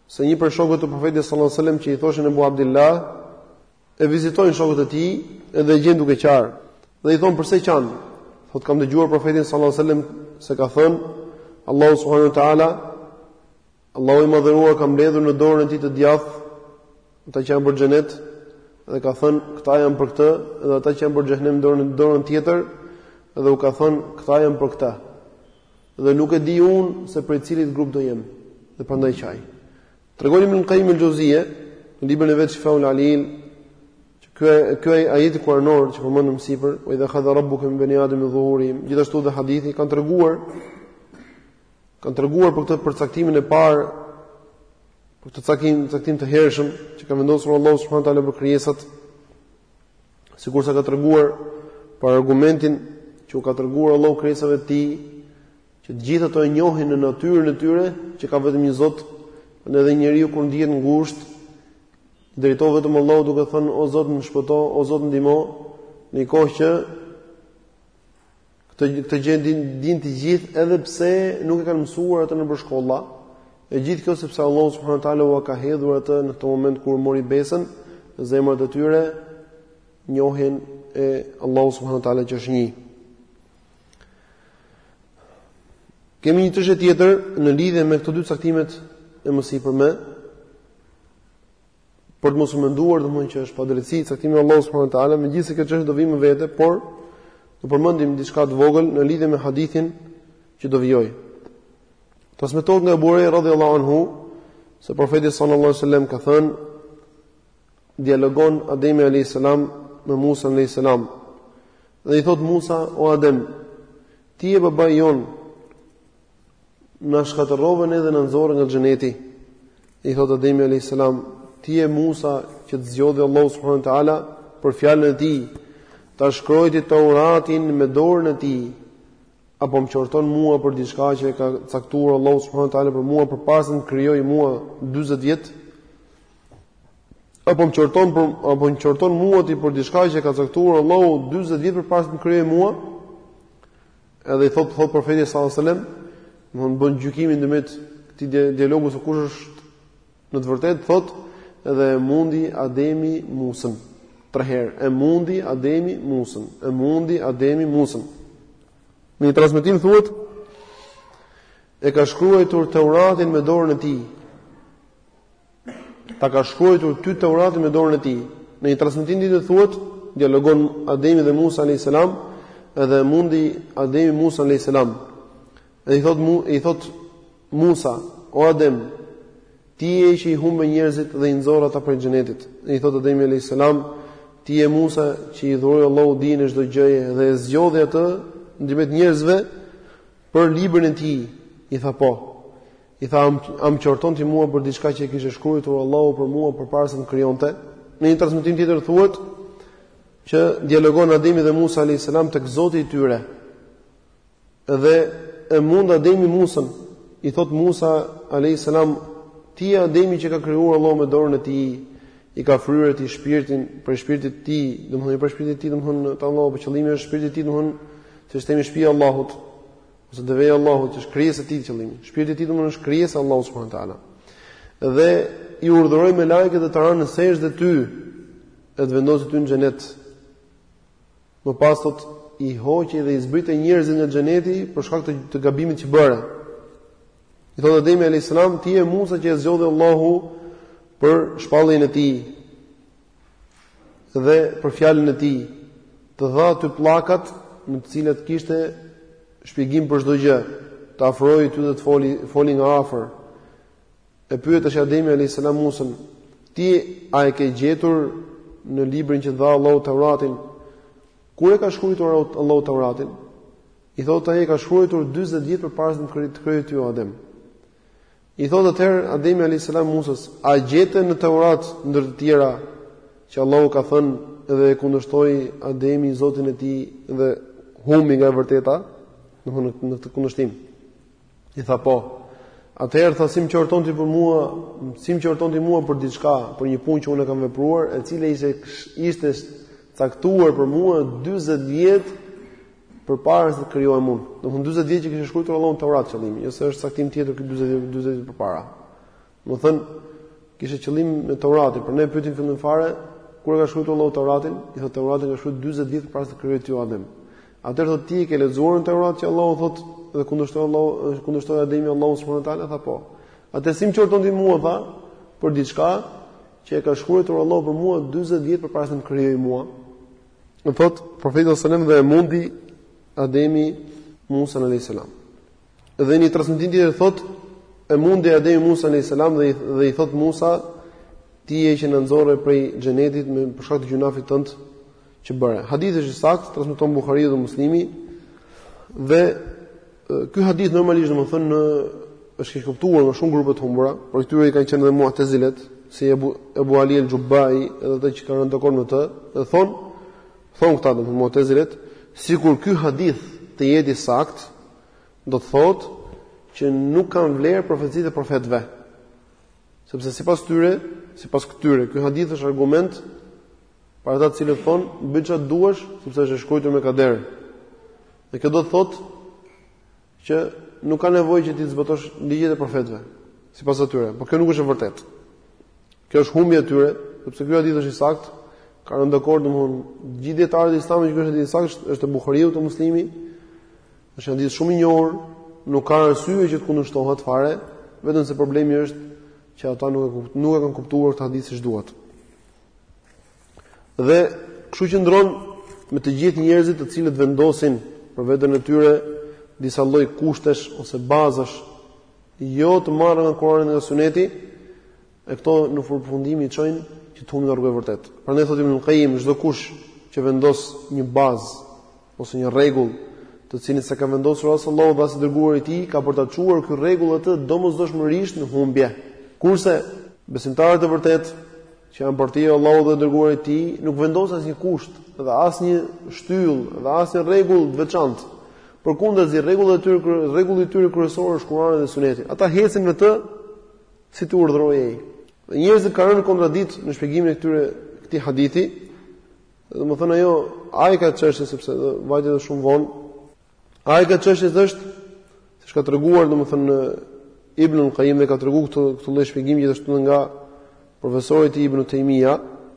S1: se një prej shokëve të Profetit sallallahu alajhi wasallam që i thoshin Abu Abdilah E vizitojnë shokët e tij dhe e gjejnë duke qarë. Dhe i thonë përse qan? Thotë kam dëgjuar profetin sallallahu alajhi wasallam se ka thënë Allahu subhanahu wa taala Allahu i madhëruar ka mbledhur në dorën e tij të djathtë ata që janë për xhenet dhe ka thënë këta janë për këtë dhe ata që janë për xhehenem dorën në dorën tjetër dhe u ka thënë këta janë për këtë. Dhe nuk e di unë se prej cilit grup do jem dhe prandaj qaj. Tregon Ibn Qayyim al-Xhevzije në librin e vet Shifaul Alil, që ky ky ajeti kuranor që përmendëm sipër, "Wa idh akhadha rabbuka min bani adama min dhuhurihim", gjithashtu dhe hadithi kanë treguar kanë treguar për këtë përcaktimin e parë për këtë caktim, caktim të hershëm që ka vendosur Allahu subhanahu wa taala për krijesat, sikurse ka treguar për argumentin që u ka treguar Allahu krijesave të tij Që të gjithë ato e njohin në natyrën e tyre që ka vetëm një Zot, dhe edhe njeriu kur ndihet ngushtë i drejtohet vetëm Allahut duke thënë o Zot më shpëto, o Zot më ndihmo, në kohë që këtë këtë gjë e dinë, e dinë të gjithë edhe pse nuk e kanë mësuar atë nëpër shkolla. E gjithë kjo sepse Allahu subhanahu wa taala ua ka hedhur atë në këtë moment kur mori besën, në zemrat e tyre njohjen e Allahut subhanahu wa taala që është një. Kemi një çështje tjetër në lidhje me këto dy caktimet e mësipërme. Për të mos u menduar domethënë që është padrejtësi caktimi i Allahut subhanahu wa taala, megjithëse kjo çështje do vijë më vete, por do përmendim diçka të vogël në lidhje me hadithin që do vijojë. Transmetohet nga Ebu Hurejra radhiyallahu anhu se profeti sallallahu alaihi wasallam ka thënë dialogon Ademi alayhis salam me Musa alayhis salam. Dhe i thot Musa, o Adem, ti je babai jon. Na shkatërrove ne dhe na nxore nga xheneti. I thot Ademi alayhis salam, ti je Musa që të zgjodhi Allahu subhanahu wa taala për fjalën e tij. Ta shkrojti Tauratin me dorën e tij apo më qorton mua për diçka që e ka caktuar Allahu subhanahu wa taala për mua përpara se t'më krijojë mua 40 vjet Apo më qorton për apo më qorton mua ti për diçka që ka caktuar Allahu 40 vjet përpara se t'më krijojë mua. Edhe i thot thot profeti sallallahu alajhi wasallam, domethënë bën gjykimin ndërmjet këtij dialogu se kush është në të vërtetë thot edhe e mundi Ademi Musën. Tre herë e mundi Ademi Musën, e mundi Ademi Musën. Në një transmetim thuhet e ka shkruajtur Teuratin me dorën e tij. Ta ka shkruajtur ty Teuratin me dorën e tij. Në një transmetim tjetër thuhet, dialogon Ademi dhe Musa alayhis salam, dhe e mundi Ademi Musa alayhis salam. Dhe i thot mu, i thot Musa, o Adem, ti je që i humbe njerëzit dhe i nxore ata prej xhenetit. Dhe i thot Ademi alayhis salam, ti je Musa që i dhuroi Allahu dijen e çdo gjëje dhe e zgjodhi atë ndërmjet njerëzve për librin e tij. I tha po. I tha, a më qorton ti mua për diçka që e kishte shkruajtur Allahu për mua përpara se t'më krijonte? Në një transmetim tjetër thuhet që dialogon Ademi dhe Musa alayhis salam tek Zoti i tyre. Dhe e mund Ademi Musën, i thot Musa alayhis salam, ti je Ademi që t'ka krijuar Allahu me dorën e tij, e ka fryrë ty shpirtin prej shpirtit tij, domethënë prej shpirtit tij, domethënë të Allahu për qëllimin e shpirtit të tij, domethënë siç themi shpia Allahut. Ose deveja Allahut që është krijes e tij qëllimi. Shpirti i tij domethënë është krijesa e Allahut subhanahu wa taala. Dhe i urdhëroi melajket dhe të ranë në sexhde ty e të vendosi ty në xhenet më pas thot i hoqe dhe i zbrite njerëzit nga xheneti për shkak të, të gabimit që bëre i thot Ademi alayhis salam ti je Musa që e zgjodhi Allahu për shpalljen e tij dhe për fjalën e tij, të dha ty pllakat në të cilat kishte shpjegim për çdo gjë, të afroi ty dhe të foli foli nga afër. E pyet tash Ademi alayhis salam Musën, ti a e ke gjetur në librin që t'dha Allahu Tauratin? Kur e ka shkruajtur Allahu Tauratin? I thotë ai e ka shkruajtur 40 vjet përpara se të krijojë ty Adem. I thotë atëherë Ademi alayhis salam Musës, a gjete në Teurat ndër të tjera që Allahu ka thënë dhe e kundërshtoi Ademi Zotin e tij dhe humbi nga e vërteta, domthonë në këtë kundërshtim. I tha po. Atëherë tha si m'qorton ti për mua, si m'qorton ti mua për diçka, për një punë që unë e kam vepruar, e cila ishte ishte caktuar për mua 40 vjet përpara se të krijohem unë. Domthon 40 vjet që kishte shkruar Allahu Teuratin qëllimi, jo se është caktim tjetër ky 40 vjet 40 vjet përpara. Domthon kishte qëllim me Teuratin, por e pyeti në fillim fare kur ka shkruar Allahu Teuratin, i thotë Teuratin e ka shkruar 40 vjet përpara se të krijojë ty Adem. Atëherë thotë ti e ke lexuar në Teurat që Allahu thotë dhe kundërshton Allahu kundërshton Ademi Allahun subhanahu wa taala tha po. Atëherë si m'qorton ti mua tha për diçka që e ka shkruar Allahu për mua 40 vjet përpara se të krijojë mua. Na thotë profeti alayhis salam dhe e mundi Ademi Musan alayhis salam. Dhe një transmetim tjetër thotë, e mundi Ademi Musan alayhis salam dhe, dhe i thotë Musa, ti je që na nxore prej xhenetit për shkak të gjynahit tënd që bëre. Hadithi është i saktë, transmeton Buhariu dhe Muslimi, dhe Ky hadith normalisht domethënë është keqkuptuar nga shumë grupe të humbura, prej këtyre kanë qenë edhe Mu'tazilet, si Abu Abu Ali al-Jubbai, edhe ata që kanë rënë dakord me të, dhe thonë, thonë këta domthon Mu'tazilet, sikur ky hadith të jetë i saktë, do të thotë që nuk kanë vlerë profecitë e profetëve. Sepse sipas këtyre, sipas këtyre, ky hadith është argument Për ata të cilët thonë, bëj çfarë duash, sepse është e shkruar me kader. Dhe kjo do të thotë që nuk ka nevojë që ti të zbatosh ligjet e profetëve, sipas atyre. Por kjo nuk është e vërtetë. Kjo është humbje e tyre, sepse ky hadith është i saktë, ka rënë dakord domthon gjithë dietarët e Islamit që është i saktë është te Buhariu te Muslimi. Është një hadith shumë i njohur, nuk ka arsye që të kundërshtohet fare, vetëm se problemi është që ata nuk e nuk e kanë kuptuar këtë hadith siç duhet. Dhe kështu qëndron me të gjithë njerëzit të cilët vendosin për veten e tyre disa lloj kushtesh ose bazash jo të marrë nga Kurani dhe Suneti, e këto në përfundim i çojnë që të humbin nga rruga e vërtetë. Prandaj thotë Ibnul Qayyim, çdo kush që vendos një bazë ose një rregull, të cilin s'e ka vendosur as Allahu dhe as i dërguari i tij, ka për ta çuar ky rregull atë domosdoshmërisht në humbje. Kurse besimtarët e vërtetë, që janë partia e Allahut dhe të dërguarit i tij, nuk vendosin asnjë kusht dhe asnjë shtyllë dhe asnjë rregull të veçantë. Përkundazi rregulli i tyre, rregulli i tyre kryesor është Kurani dhe Suneti. Ata hecin me të si të urdhërojë ai. Dhe njerëzit kanë rënë në kontradiktë në shpjegimin e këtyre këtij hadithi, Domethënë ajo, ajka e çështjes, sepse dhe vajti edhe shumë vonë, ajka e çështjes është, siç ka treguar, domethënë, Ibnul Kajim dhe ka tregu këtë, këtë lloj shpjegimi gjithashtu nga profesori i tij Ibnu Tejmija,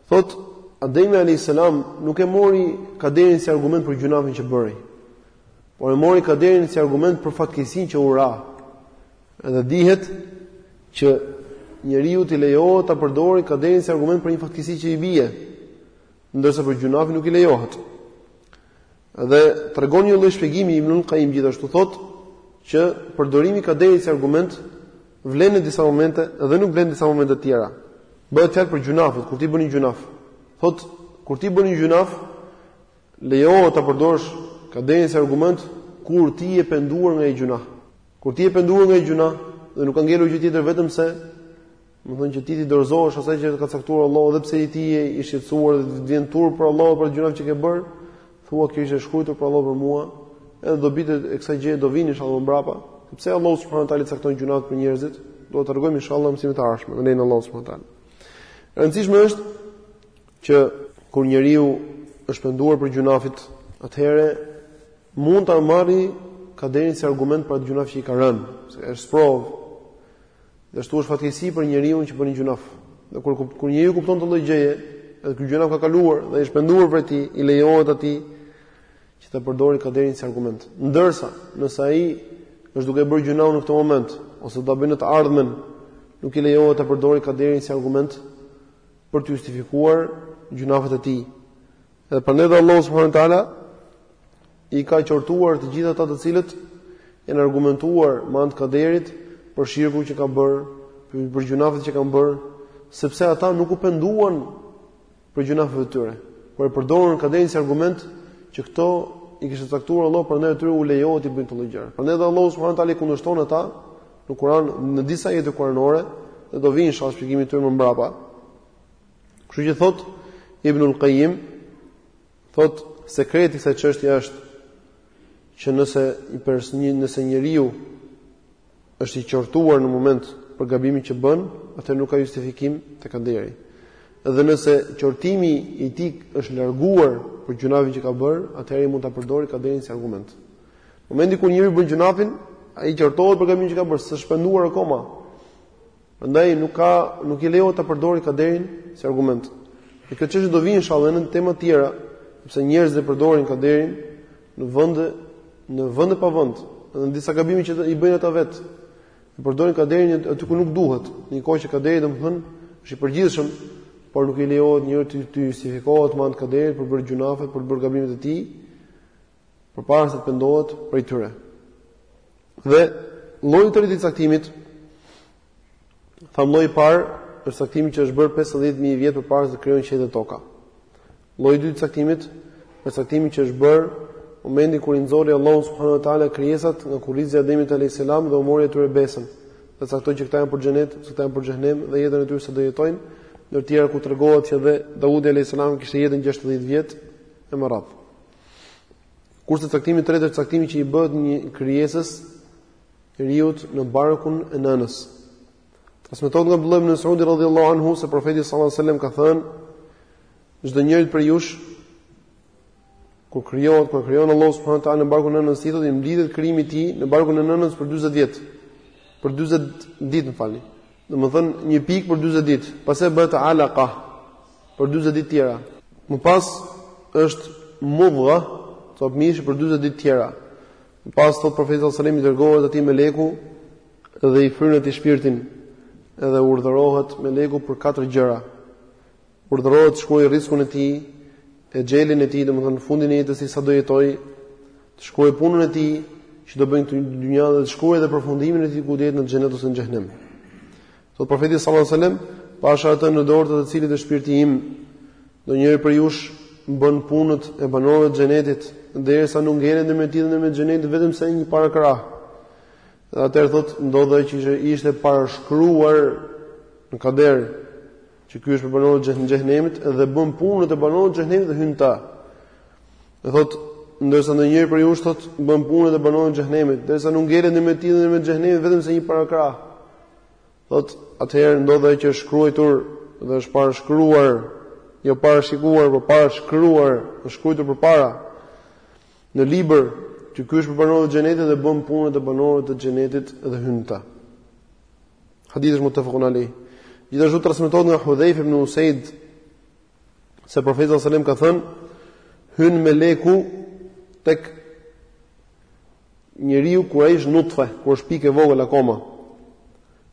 S1: thot, Ademi a.s. nuk e mori kaderin si argument për gjynafin që bëri, por e mori kaderin si argument për fatkeqësinë që u ra, Dhe dihet që njeriut i lejohet ta përdorë kaderin si argument për një fatkeqësi që i bie, ndërsa për gjynafin nuk i lejohet. Dhe tregon një lloj shpjegimi Ibnul Qayyim gjithashtu thotë që përdorimi i kaderit si argument vlen në disa momente dhe nuk vlen në disa momente të tjera. Bëhet fjalë për gjynafet, kur ti bën një gjynaf. Thotë, kur ti bën një gjynaf, lejohet ta përdorësh kaderin si argument kur ti je penduar nga ai gjynaf. Kur ti je penduar nga ai gjynaf dhe nuk ka ngelur gjë tjetër vetëm se, domethënë që ti t'i dorëzohesh asaj që ka caktuar Allahu, edhe pse ti je i shqetësuar dhe të vjen turp prej Allahut për gjynafet që ke bërë, thua kjo ishte shkruar prej Allahut për mua, edhe dobitë e kësaj gjëje do vijnë inshallah mbrapa, sepse Allahu subhanahu wa taala cakton gjynafet për njerëzit, do t'i tregojmë inshallah në mësimet e ardhshme, me lejen e Allahut subhanahu wa taala. E rëndësishme është që kur njeriu është penduar prej gjynafit, atëherë mund ta marri kaderin si argument për atë gjynaf që i ka rënë, se është provë. Gjithashtu është fatkeqësi për njeriun që bën gjynaf. Dhe kur kur njeriu kupton këtë lloj gjëje, edhe ky gjynaf ka kaluar dhe është penduar prej tij, i lejohet atij që të përdori kaderin si argument. Ndërsa, nëse ai është duke bërë gjynaf në këtë moment ose do ta bëjë në të ardhmen, nuk i lejohet të përdori kaderin si argument për të justifikuar gjynafet e tij. Dhe prandaj dhe Allahu subhanahu wa taala i ka qortuar të gjithë ata të cilët janë argumentuar me anë të kaderit për shirkun që kanë bërë, për gjynafet që kanë bërë, sepse ata nuk u penduan për gjynafet e tyre, por e përdorën kaderin si argument që këto i kishte caktuar Allahu prandaj atyre u lejohet t'i bëjnë këto lloj gjërash. Prandaj dhe Allahu subhanahu wa taala i kundërshton ata Në Kur'an, në disa ajete kuranore, dhe do vijë inshallah shpjegimi i tyre më mbrapa. Kështu që thot Ibnul Qayyim, thot sekreti i kësaj çështje është që nëse personi nëse njeriu është i qortuar në moment për gabimin që bën, atëherë nuk ka justifikim te kaderi. Dhe nëse qortimi i tij është larguar për gjynafin që ka bërë, atëherë mund ta përdori kaderin si argument. Në momentin kur njeriu bën gjunafin, ai qortohet për gabimin që ka bërë, s'është penduar akoma. Prandaj nuk ka nuk i lejohet ta përdorë kaderin si argument. Në këto çështje do vijnë inshallah në tema të tjera, sepse njerëzit e përdorin kaderin në vend në vend e pa vend, edhe në disa gabime që i bëjnë ata vet. E përdorin kaderin aty ku nuk duhet. Në një kohë që kaderi domthon është i përgjithshëm, por nuk i lejohet njeriut të justifikohet me anë të kaderit për bërë gjunafe, për bërë gabimet e tij. përpara se të pendohet prej tyre. Dhe lloji i tretë i caktimit thamë lloji i parë është caktimi që është bërë 50000 vjet përpara se të krijohen qiejt dhe toka. Lloji i dytë i caktimit është caktimi që është bërë momentin kur i nxori Allahu subhanahu wa taala krijesat nga kurrizi i Ademit alayhis salam dhe u mori atyre besën. Dhe caktoi që këta janë për xhenet, këta janë për xhehenem dhe jetën e tyre sa do jetojnë, ndër të tjera ku tregohet që dhe Daudi alayhis salam kishte jetën 60 vjet e me radhë. Kurse caktimi i tretë është caktimi që i bëhet një krijese, njeriut në barkun e nënës. Transmetohet nga Abdullah ibn Mesudi radhiyallahu anhu se profeti sallallahu alaihi wasallam ka thënë çdonjëri prej jush kur krijohet, kur e krijon Allahu subhanahu wa taala në barkun e nënës së tij, i mblidhet krijimi i tij në barkun e nënës për 40 vjet. Për 40 ditë, më falni. Domethënë një pikë për 40 ditë, pastaj bëhet alaqa, për dyzet ditë tjera. Më pas është mudgha, copë mishi për dyzet ditë tjera. Më pas thot profeti sallallahu alajhi wasallam i dërgohet atij meleku dhe i fryn atij shpirtin dhe urdhërohet meleku për katër gjëra. Urdhërohet të shkruajë riskun e tij, exhelin e tij, domethënë fundin e jetës tij sa do jetojë, të shkruajë punën e tij që do bëjë në këtë dynja dhe të shkruajë edhe përfundimin e tij ku do jetë në xhenet ose në xhehenem. Thot profeti sallallahu alaihi wasallam, pasha atë në dorë të të cilit është shpirti im, ndonjëri prej jush bën punët e banorëve të xhenetit, derisa nuk ngelet në mes tij dhe në mes xhenetit vetëm sa një parakrah. Dhe atëherë thot ndodh ajo që ishte, ishte parashkruar në kader që ky është për banorët e xhehenemit dhe bën punët e banorëve të xhehenemit dhe hyn ndër ta. Dhe thot ndërsa ndonjëri prej jush thot bën punët e banorëve të xhehenemit, derisa nuk ngelet në mes tij dhe në mes xhehenemit vetëm sa një parakrah. Thotë, atëherë ndodh ajo që është shkruajtur dhe është parashkruar, jo parashikuar, por parashkruar, është shkruajtur përpara në libër që ky është prej banorëve të xhenetit dhe bën punët e banorëve të xhenetit dhe hyn ndër ta. Hadithi është mutafaqun alayh. Gjithashtu transmetohet nga Hudhayfa ibn Usaid se profeti sallallahu alajhi wasallam ka thënë hyn meleku tek njeriu kur ai është nutfe, kur është pikë e vogël akoma.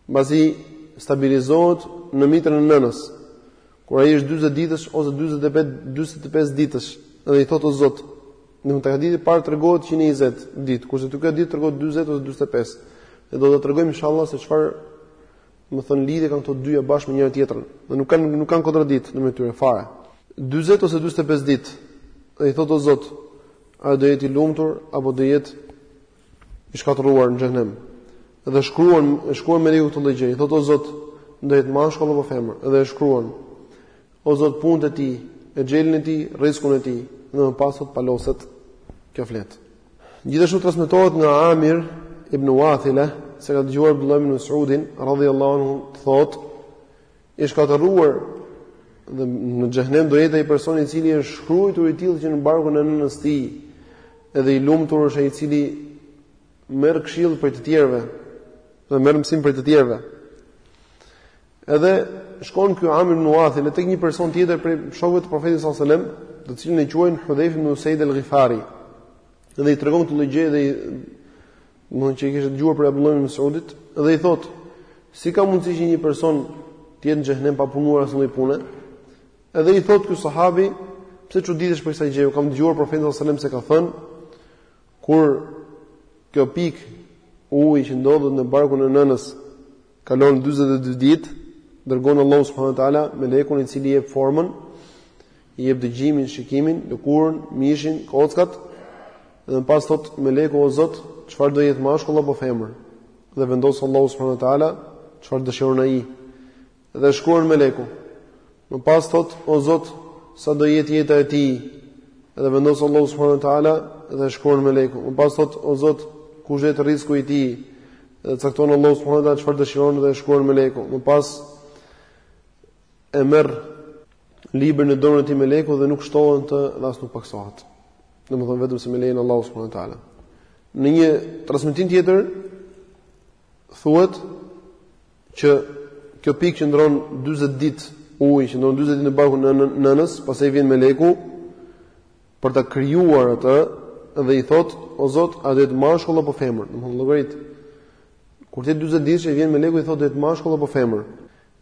S1: Mbasi stabilizohet në mitrën e nënës, kur ai është 40 ditësh ose 45 45 ditësh, dhe i thotë o Zot, në hadithin para tregohet 120 ditë, kurse te ky hadith tregohet 40 ose 45. Dhe do të tregojmë inshallah se çfarë Domethënë lidhje kanë këto dyja bashkë me njëra tjetrën dhe nuk kanë nuk kanë kontradiktë në mes tyre fare. 40 ose 45 ditë. Dhe i thotë o Zot, a do jetë i lumtur apo do jetë i shkatërruar në xhehenem. Dhe shkruan, e shkruan meleku këtë gjë. I thotë o Zot, do jetë mashkull apo femër. Dhe e shkruan. O Zot punët e tij, exhelin e tij, rriskun e tij. Dhe më pas thot paloset kjo fletë. Gjithashtu transmetohet nga Amir ibn Wathila se ka dëgjuar Abdullah ibn Mas'udin radhiyallahu anhu të thotë i shkatërruar dhe në xhehenem do jetë ai person i cili është shkruajtur i tillë që në barkun e nënës së tij edhe i lumtur është ai i cili merr këshillë prej të tjerëve dhe merr mësim prej të tjerëve Edhe shkon ky Amir ibn Uathile tek një person tjetër prej shokëve të Profetit sallallahu alajhi wasallam, të cilin e quajnë Hudhayfe ibn Usaid al-Ghifari. Dhe i tregon këtë gjë dhe domethënë që i kishte dëgjuar prej Abdullah ibn Mas'udit dhe i thotë: "Si ka mundësi që një person të jetë në xhehenem pa punuar asnjë punë?" Edhe i thotë ky sahabi: "Pse çuditesh prej kësaj gjëje? Kam dëgjuar Profetin sallallahu alajhi wasallam se ka thënë kur kjo pikë uji që ndodhet në barkun e nënës Kalon dyzet e dy ditë, dërgon Allahu subhanahu wa taala melekun i cili i jep formën, i jep dëgjimin, shikimin, lëkurën, mishin, kockat, dhe më pas thot meleku o Zot, çfarë do jetë mashkull apo femër? Dhe vendos Allahu subhanahu wa taala çfarë dëshiron ai. Dhe shkruan meleku. Më pas thot o Zot, sa do jetë jeta e tij? Dhe vendos Allahu subhanahu wa taala dhe shkruan meleku. Më pas thot o Zot, kush do jetë rrisku i tij? Dhe cakton Allahu subhanahu wa taala çfarë dëshiron dhe e shkruan meleku. Më pas e merr librin në dorën e tij meleku dhe nuk shtohet në të dhe as nuk paksohet. Domethënë vetëm se me lejen e Allahut subhanahu wa taala. Në një transmetim tjetër thuhet që kjo pikë qëndron 40 ditë ujë, qëndron 40 ditë në barkun e nënës, pastaj vjen meleku për ta krijuar atë dhe i thot o Zot a do jetë mashkull apo femër domethënë llogarit kur të jetë 40 ditësh vjen meleku i thot do jetë mashkull apo femër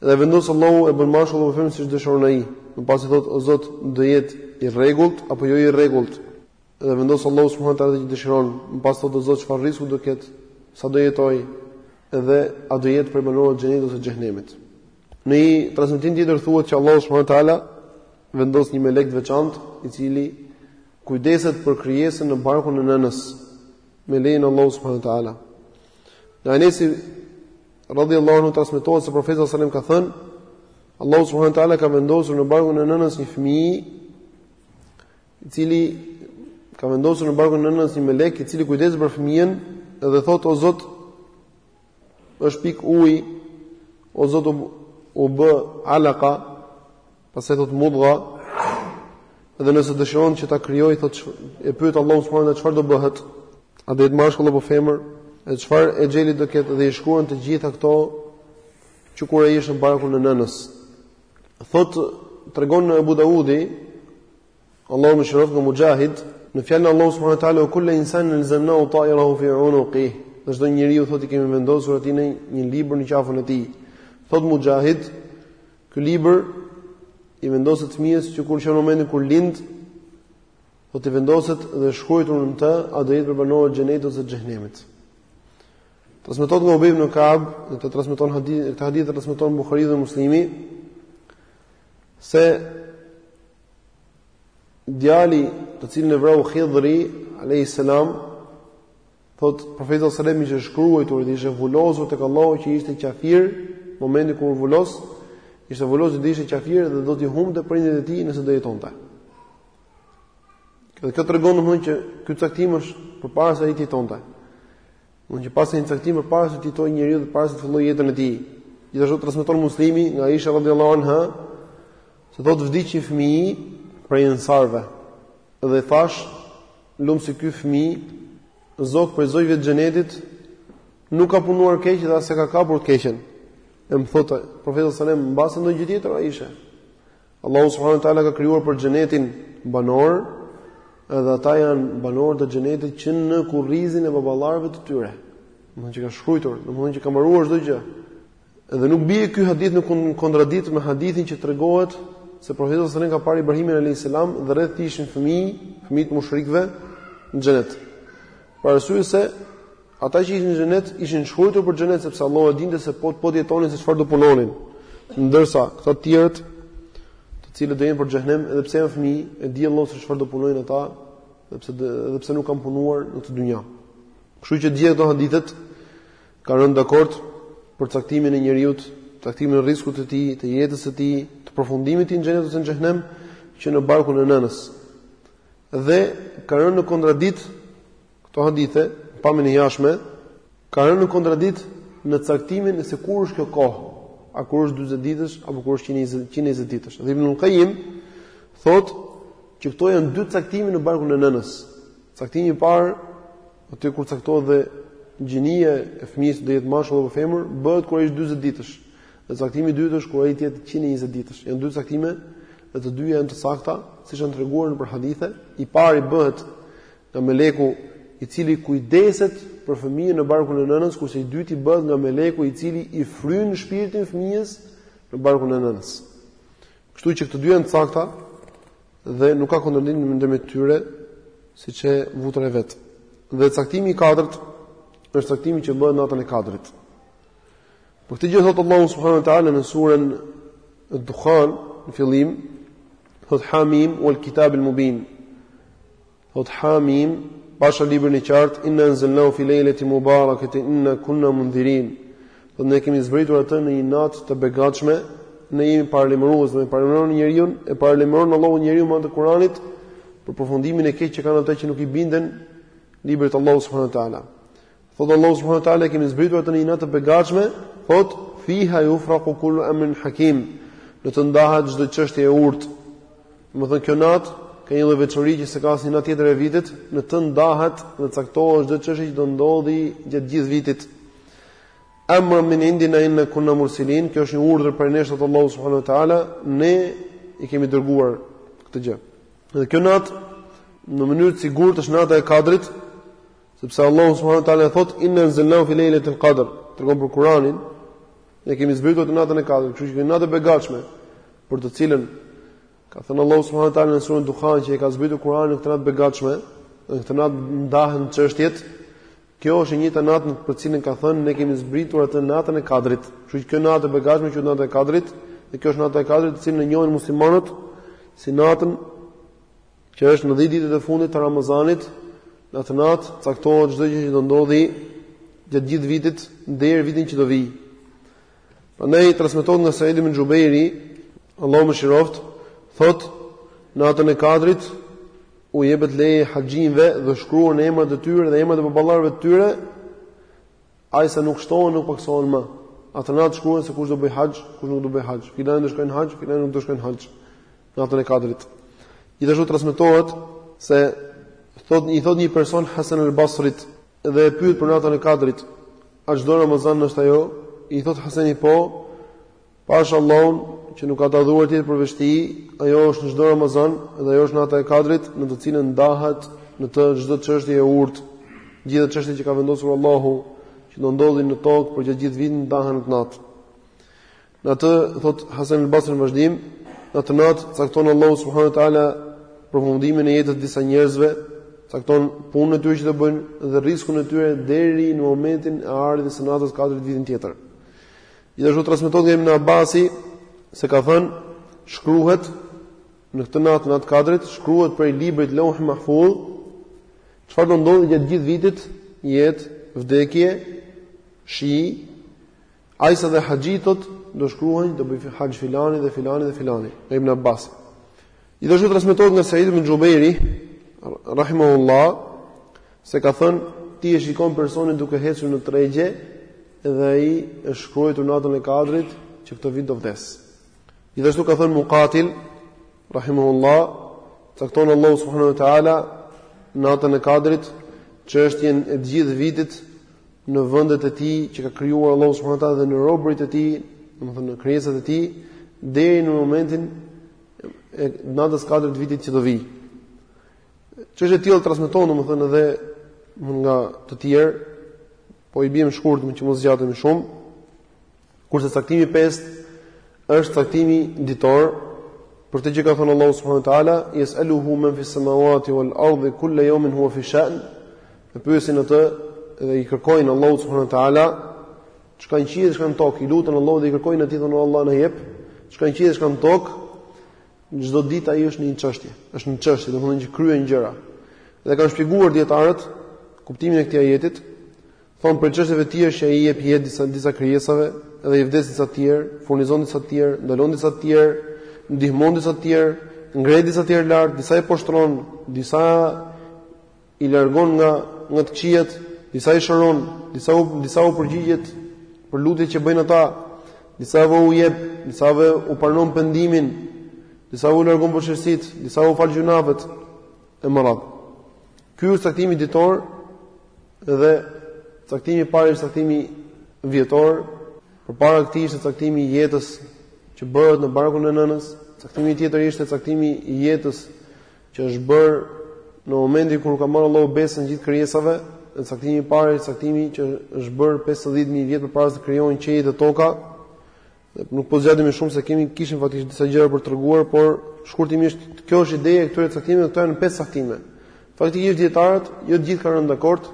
S1: dhe vendos Allahu e bën mashkull apo femër siç dëshiron ai më pas i thot o Zot do jetë i rregullt apo jo i rregullt dhe vendos Allahu subhanahu taala ç'dëshiron më pas thot o Zot çfarë rrisku do ketë sa do jetojë dhe a do jetë prej banorëve të xhenetit ose xhehenemit Në një transmetim tjetër thuhet që Allahu subhanahu wa taala vendos një melek të veçantë, i cili kujdeset për krijesën në barkun e nënës, me lejen e Allahut subhanahu wa taala. Nga Anesi radhiyallahu anhu transmetohet se profeti sallallahu alajhi wasallam ka thënë, Allahu subhanahu wa taala ka vendosur në barkun e nënës një fëmijë, i cili ka vendosur në barkun e nënës një melek, i cili kujdeset për fëmijën dhe thotë o Zot, është pik uji, o Zot u bë alaka, pastaj thotë mudga, dhe nëse dëshiron që ta krijoj, thotë e pyet Allahu subhanahu wa taala çfarë do bëhet, a do të jetë mashkull apo femër, e çfarë exheli do ketë dhe i shkruan të gjitha këto që kur ai është në barkun e nënës. Thotë tregon Abu Daudi Allahu e mëshiroftë nga Mujahid, në fjalën e Allahut subhanahu wa taala, "Kullu insanin alzamnahu ta'irahu fi 'unuqi", dhe çdo njeriu thotë i kemi vendosur atij një libër në qafën e tij. Thot Mujahid, ky libër i vendoset fëmijës që kur, që në momentin kur lind, do të vendoset dhe shkruajtur në të, a do jetë prej banorëve të xhenetit ose xhehenemit. Transmetohet nga Ubej ibn Kab, dhe të transmeton hadith, këtë hadith e transmeton Bukhari dhe Muslimi, se Djali, të cilin e vrau Hidhri, alayhis salam, thot profeti sallallahu alajhi wasallam ishte shkruajtur dhe ishte vulosur tek Allahu që ishte qafir, momentin kur vulos, ishte vulosur që ishte qafir dhe do t'i humbte prindërit e tij nëse do jetonte. Dhe kjo tregon domethënë që ky caktim është përpara se ai të jetonte. Domethënë që ka pas një caktim përpara se të jetojë njeriu dhe para se të filloj jetën e tij. Gjithashtu transmeton muslimi nga Aisha radhiyallahu anha se thotë vdiq një fëmijë prej ensarëve. Dhe thash, lum si ky fëmijë, zog prej zogjve të xhenetit, nuk ka punuar keq dhe as e ka kapur të keqën. E më thotë, profeti alejhi selam, mbase ndonjë gjë tjetër, Aishe. Allahu subhanahu wa taala ka krijuar për xhenetin banorë, edhe ata janë banorë të xhenetit që në kurrizin e baballarëve të tyre. Domethënë që ka shkruajtur, domethënë që ka mbaruar çdo gjë. Edhe nuk bie ky hadith në kontradikt me hadithin që tregohet se profeti sallallahu alajhi wasallam ka parë Ibrahimin alayhis salam dhe rreth tij ishin fëmijë, fëmijët e mushrikëve në xhenet. Për arsye se Ata që ishin në xhenet ishin shkruajtur për xhenet sepse Allahu e dinte se po të jetonin se çfarë do punonin. Ndërsa këta të tjerët, të cilët do jenë për xhenem, edhe pse janë fëmijë, e di Allahu se çfarë do punojnë ata, edhe pse nuk kanë punuar në këtë dynja. Kështu që gjithë këto hadithet kanë rënë dakord për caktimin e njeriu, caktimin e riskut të tij, të jetës së tij, të përfundimit në xhenet ose në xhenem që në barkun e nënës. Dhe kanë rënë në kontradikt Këto hadithe, në pamjen e jashtme, kanë rënë në kontradikt në caktimin e se kur është kjo kohë, a kur është 40 ditësh apo kur është 120 120 ditësh. Dhe Ibn Qayyim thotë që këto janë dy caktime në barkun e nënës. Caktimi i parë, aty kur caktohet dhe gjinia e fëmijës do jetë mashkull apo femër, bëhet kur ai është 40 ditësh. Dhe caktimi i dytë është kur ai të jetë 120 ditësh. Janë dy caktime dhe të dyja janë të sakta, siç janë treguar nëpër hadithe. I pari bëhet Nga meleku i cili kujdeset për fëmijën në barkun e nënës, kurse i dyti bëhet nga meleku i cili i fryn shpirtin fëmijës në barkun e nënës. Kështu që këto dy janë të sakta dhe nuk ka kontradiktim ndërmjet tyre, siç e vutra vet. Dhe caktimi i katërt është caktimi që bëhet natën e Kadrit. Për këtë gjë thot Allahu subhanahu wa taala në surën Ad-Dukhan në fillim, thot Hamim wal kitab al-mubin. Thot Hamim, Pasha librin e qartë, Inna anzalnahu fi lejleti mubaraketi, inna kunna mundhirin. Thot ne kemi zbritur atë në një natë të begatshme, ne jemi paralajmërues, domethënë paralajmëron njeriun e paralajmëron Allahu njeriun me anë të Kuranit për përfundimin e keq që kanë ata që nuk i binden librit të Allahut subhanahu wa taala. Thot Allahu subhanahu wa taala kemi zbritur atë në një natë të begatshme, thot fiha yufraqu kullu amrin hakim. Në të ndahet çdo çështje e urtë. Domethënë kjo natë ka një lloj veçori që s'e ka asnjë natë tjetër e vitit, në të ndahet dhe caktohet çdo çështje që do ndodhi gjatë gjithë vitit. Amran min indina inna kunna mursilin, kjo është një urdhër prej nesh thot Allahu subhanahu wa taala, ne e kemi dërguar këtë gjë. Dhe kjo natë në mënyrë të sigurt është nata e Kadrit, Sepse Allahu subhanahu wa taala thotë inna anzalnahu fi lailatil qadr, tregon për Kur'anin, ne kemi zbritur atë natën e Kadrit, kështu që kjo natë e begatshme, për të cilën ka thënë Allahu subhanahu wa taala në surën Dukhan që e ka zbritur Kur'anin në këtë natë të begatshme, në këtë natë ndahen çështjet. Kjo është e njëjta natë për të cilën ka thënë ne kemi zbritur atë natën e Kadrit. Kështu që kjo natë e begatshme qe nata e Kadrit, dhe kjo është nata e Kadrit, të cilën e njohin muslimanët si natën Që është në 10 ditët e fundit të Ramazanit, në atë natë caktohet çdo gjë që do ndodhi gjatë gjithë vitit deri vitin që do vijë. Prandaj transmetohet nga Said ibn Jubairi, Allahu e mëshiroftë, thotë natën e Kadrit u jepet leje haxhinve dhe shkruhen emrat e tyre dhe emrat e baballarëve të tyre Aq sa nuk shtohen nuk pakësohen më. Atë natë shkruhen se kush do bëj haxh, kush nuk do bëj haxh. Filani do shkojë në haxh, filani nuk do shkojë në haxh. Natën e Kadrit. Gjithashtu transmetohet se thot i thot një person Hasan al-Basrit dhe e pyet për natën e Kadrit, a çdo Ramazan është ajo? I thot Hasani po, Pash Allahun që nuk ka të adhuar tjetër përveç Tij, ajo është në çdo Ramazan dhe ajo është nata e Kadrit, në të cilën ndahet në të çdo çështje e urtë. Gjithë çështjet që ka vendosur Allahu që do ndodhin në tokë përgjatë gjithë vitit ndahen në atë natë. Në atë thot Hasan al-Basri në vazhdim, në atë natë cakton Allahu subhanahu wa taala përfundimin e jetës së disa njerëzve, cakton punën e tyre që do bëjnë dhe rrizkun e tyre deri në momentin e ardhjes së natës kadrit vitin tjetër. Gjithashtu transmetohet nga Ibn Abasi se ka thënë shkruhet në këtë natë natë kadrit shkruhet prej librit Lauh Mahfuz çfarë do ndodhi gjatë gjithë vitit jetë vdekje shi ajsa dhe haxhi thot do shkruhen do bëj haxh filani dhe filani dhe filani nga Ibn Abasi Gjithashtu transmetohet nga Said ibn Jubairi rahimahullah se ka thënë ti e shikon personin duke ecur në tregje dhe ai është shkruar natën e kadrit që këtë vit do vdes. Gjithashtu ka thënë Muqatil rahimahullah cakton Allahu subhanahu wa taala natën e kadrit çështjen e gjithë vitit në vendet e tij që ka krijuar Allahu subhanahu wa taala dhe në robërit e tij, domethënë në krijesat e tij deri në momentin e natës kadrit vitit që do vijë. Çështje e tillë transmeton domethënë edhe nga të tjerë, po i biem shkurt me që mos zgjatemi shumë. Kurse caktimi 5 është caktimi ditor për këtë që ka thënë Allahu subhanahu wa taala, "Yas'aluhu man fi samawati wal ardi kullu yawmin huwa fi sha'n." E pyesin atë dhe i kërkojnë Allahu subhanahu wa taala Çka në qiell, çka në tokë, i luten Allahut dhe i kërkojnë atij thonë Allah na jep, çka në qiell, çka në tokë, çdo ditë ai është në një çështje, është në çështje, domethënë që kryen gjëra. Dhe kanë shpjeguar dietarët kuptimin e këtij ajeti, thonë prej çështjeve të tij është që ai jep jetë disa disa krijesave dhe i vdes disa të tjerë, furnizon disa të tjerë, ndalon disa të tjerë, ndihmon disa të tjerë, ngre disa të tjerë lart, disa i poshtron, disa i largon nga nga të këqijat, disa i shëron, disa u disa u përgjigjet për lutjet që bëjnë ata, disave u jep, disave u pranon pendimin, disa u largon vështirësit, disa u fal gjynahet e me radh. Ky është caktimi ditor dhe caktimi i parë është caktimi vjetor. Përpara këtij ishte caktimi i jetës që bëhet në barkun e nënës, caktimi tjetër ishte caktimi i jetës që është bërë në momentin kur u ka marrë Allahu besën gjithë krijesave, në caktimin e parë, caktimi që është bërë 50000 vjet përpara se të krijohen qiejt dhe toka. Dhe nuk po zgjatemi më shumë se kemi kishim faktikisht disa gjëra për të treguar, por shkurtimisht kjo është ideja e këtyre caktimeve, këto janë pesë caktime. Faktikisht dijetarët jo të gjithë kanë rënë dakord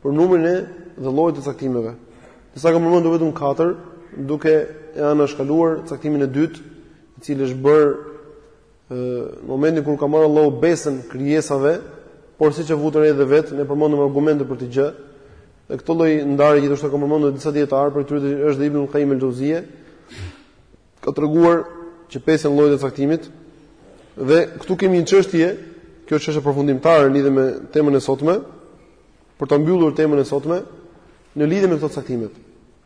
S1: për numrin edhe llojet e caktimeve. Disa kanë përmendur vetëm 4, duke e anashkaluar caktimin e dytë, i cili është bërë në momentin kur ka marrë Allahu besën krijesave, por siç e vutë re edhe vetë, ne përmendëm argumente për këtë gjë. Dhe këtë lloj ndarje gjithashtu e kanë përmendur disa dijetarë, prej tyre është dhe Ibn Qayyim el-Xheuzije, ka treguar që pesë janë llojet e caktimit. Dhe këtu kemi një çështje, kjo është çështje përfundimtare në lidhje me temën e sotme, për ta mbyllur temën e sotme në lidhje me këto caktime.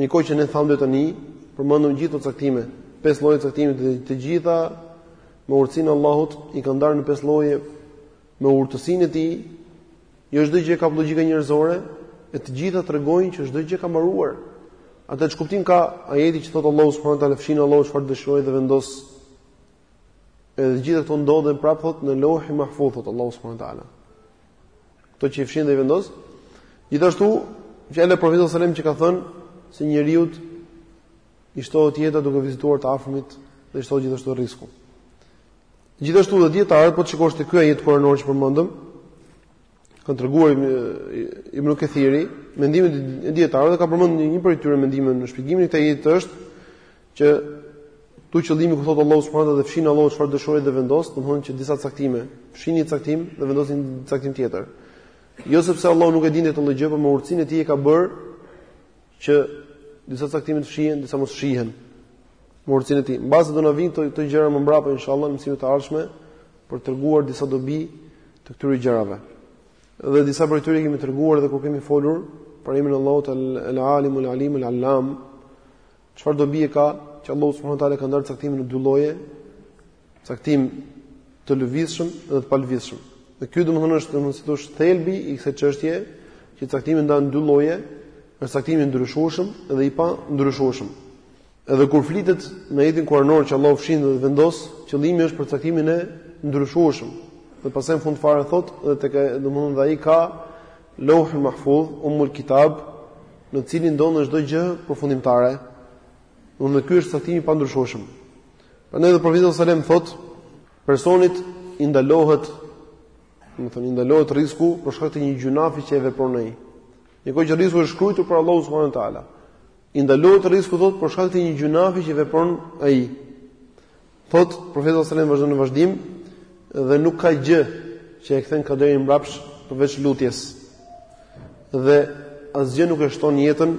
S1: Një kohë që ne thamë deri tani, përmendëm gjithë këto caktime, pesë lloje të caktimit dhe të gjitha me urtësinë e Allahut i ka ndarë në pesë lloje me urtësinë e tij, jo çdo gjë e kap logjika njerëzore, e të gjitha tregojnë që çdo gjë ka mbaruar. Atëherë ç'kuptim ka ajeti që thotë Allahu subhanahu wa taala fshin Allahu çfarë të dëshirojë dhe vendos edhe të gjitha këto ndodhen prapë thotë në Lauhi Mahfudh, thotë Allahu subhanahu wa taala. Këto që i fshin dhe i vendos. Gjithashtu, fjala e profetit sallallahu alajhi wasallam që ka thënë se njëriut i shtohet jeta duke vizituar të afërmit dhe i shtohet gjithashtu risku. Gjithashtu dhe dijetarët, po të shikosh te ky ajet kuranor që përmendëm, kanë treguar Ibn Kathiri mendimet e dijetarëve dhe ka përmendur një prej tyre mendimeve në shpjegimin e këtij ajeti është Që këtu qëllimi ku thotë Allahu subhanahu wa taala fshin Allahu çfarë dëshiron dhe vendos, domethënë që disa caktime, fshin një caktim dhe vendosin një caktim tjetër. Jo sepse Allahu nuk e dinte këtë gjë, por me urtësinë e tij e ka bërë që disa caktime të fshihen, disa mos fshihen. Me urtësinë e tij. Mbase do na vijnë këto këto gjëra më mbrapa inshallah në mësimet e ardhshme për të treguar disa dobi të këtyre gjërave. Dhe disa prej tyre kemi treguar dhe kur kemi folur për emrin e Allahut El Alim El Alim El Alam, Çfarë dobie ka që Allahu subhanahu wa taala ka ndarë caktimin në dy lloje, caktim të lëvizshëm dhe të palëvizshëm. Dhe ky domethënë është domethënë si të thuash thelbi i kësaj çështje që caktimi ndahet në dy lloje, është caktimi i ndryshueshëm dhe i pandryshueshëm. Edhe kur flitet në ajetin kuranor që Allahu fshin dhe vendos, qëllimi është për caktimin e ndryshueshëm. Dhe pastaj në fund fare thotë dhe tek domethënë dhe ai ka Lauhul Mahfudh, Ummul Kitab, në të cilin ndodhet çdo gjë përfundimtare. Domethënë ky është caktimi i pandryshueshëm. Prandaj dhe profeti sallallahu alajhi wasallam thotë, personit i ndalohet, domethënë i ndalohet risku për shkak të një gjynafi që e vepron ai. Një kohë që risku është shkruajtur prej Allahut subhanahu wa taala. I ndalohet risku thotë për shkak të një gjynafi që vepron ai. Thotë Profeti sallallahu alajhi wasallam vazhdon në vazhdim dhe nuk ka gjë që e kthen kaderin mbrapsh përveç lutjes. Dhe asgjë nuk e shton jetën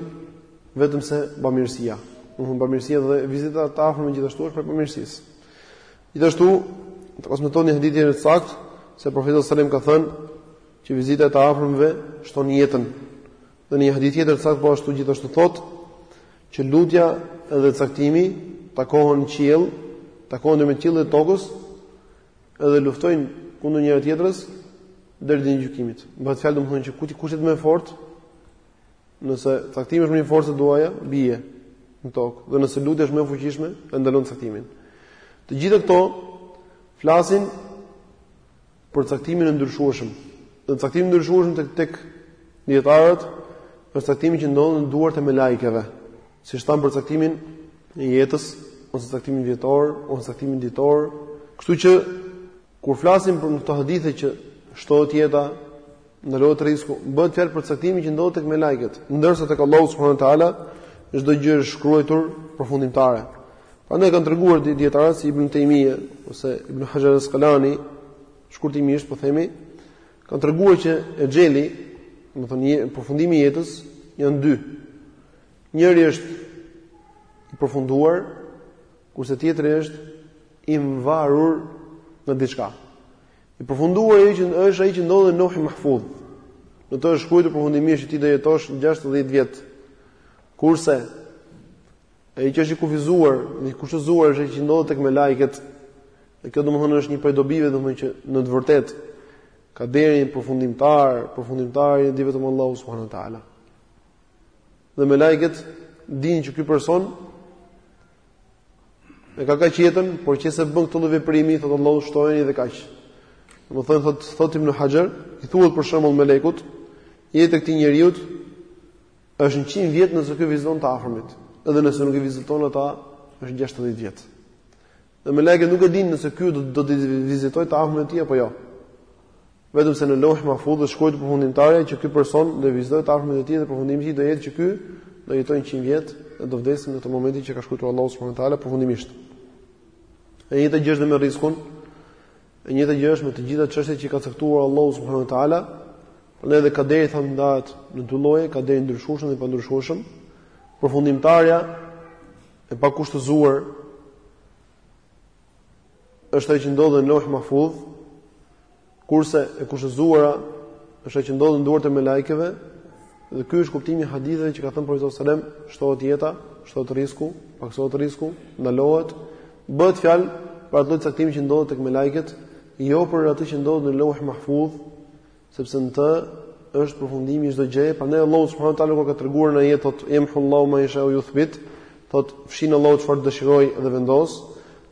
S1: vetëm se bamirësia. Domethënë bamirësia dhe vizita e të afërmve gjithashtu është prej bamirësisë. Gjithashtu, transmetohet në hadith të saktë se profeti sallallahu alajhi wasallam ka thënë që vizita e të afërmve shton jetën. Në një hadith tjetër të saktë po ashtu gjithashtu thotë që lutja dhe caktimi takohen në qiell, takohen në qiellit dhe tokës dhe luftojnë kundër njëra tjetrës deri ditën e gjykimit. Bëhet fjalë domethënë që kush është më i fortë, nëse caktimi është më i fortë se duaja, bie në tokë dhe nëse lutja është më e fuqishme, e ndalon caktimin. Të gjitha këto flasin për caktimin e ndryshueshëm. Dhe caktimi i ndryshueshëm tek tek dietarët është caktimi që ndodhet në duart e melajkeve, siç thamë për caktimin e jetës ose caktimin vjetor ose caktimin ditor. Kështu që kur flasim për këto hadithe që shtohet jeta, Ndalohet risku. Bëhet fjalë për caktimin që ndodhet tek melajket, ndërsa tek Allahu subhanahu wa taala çdo gjë është shkruar përfundimtare. Prandaj kanë treguar dietarët si Ibn Taymije ose Ibn Haxher al-Asqalani, shkurtimisht po themi, kanë treguar që exheli, domethënë përfundimi i jetës janë dy. Njëri është i përfunduar, kurse tjetri është i mvarur nga diçka. I përfunduar është ai që ndodhet në Leuhi Mahfudh. Në të është shkruajtur përfundimisht që ti do jetosh 60 vjet. Kurse ai që është i kufizuar, i kushtëzuar është ai që ndodhet tek melajket. Dhe kjo domethënë është një prej dobive domethënë që në të vërtetë kaderin përfundimtar, përfundimtarin e di vetëm Allahu subhanahu wa taala. Dhe melajket dinë që ky person E ka kaq jetën, por nëse bën këtë lloj veprimi, thotë Allahu shtojeni dhe kaq. Domethënë thotë Ibn Haxher, i thuhet për shembull melekut, jeta e këtij njeriu është 100 vjet nëse ky viziton të afërmit, edhe nëse nuk i viziton ata, është 60 vjet. Dhe melajket nuk e dinë nëse ky do t'i vizitojë të afërmit e tij apo jo. Vetëm se në Lauh Mahfudh është shkruajtur përfundimtarja që ky person do i vizitojë të afërmit e tij dhe përfundimi i tij do jetë që ky do jetojë 100 vjet dhe do vdesë në atë momentin që ka shkruar Allahu subhanahu wa taala përfundimisht. E njëjta gjë është me riskun. E njëjta gjë është me të gjitha çështjet që i ka caktuar Allahu subhanahu wa taala. Prandaj edhe kaderi thamë ndahet në dy lloje, kaderi i ndryshueshëm dhe i pandryshueshëm. Përfundimtarja e pakushtëzuar është ajo që ndodhet në Lauh Mahfuz, kurse e kushtëzuara është ajo që ndodhet në duart e melajkeve, dhe ky është kuptimi i haditheve që ka thënë profeti sallallahu alajhi wasallam, shtohet jeta, shtohet risku, paksohet risku, ndalohet, bëhet fjalë për atë lloj caktimi që ndodhet tek melajket, jo për atë që ndodhet në Lauh Mahfuz, sepse në të është përfundimi i çdo gjëje, prandaj Allahu subhanahu wa taala kur ka treguar në ajet thot yamhu Allahu ma yasha yuthbit, thot fshin Allahu çfarë dëshiron dhe vendos,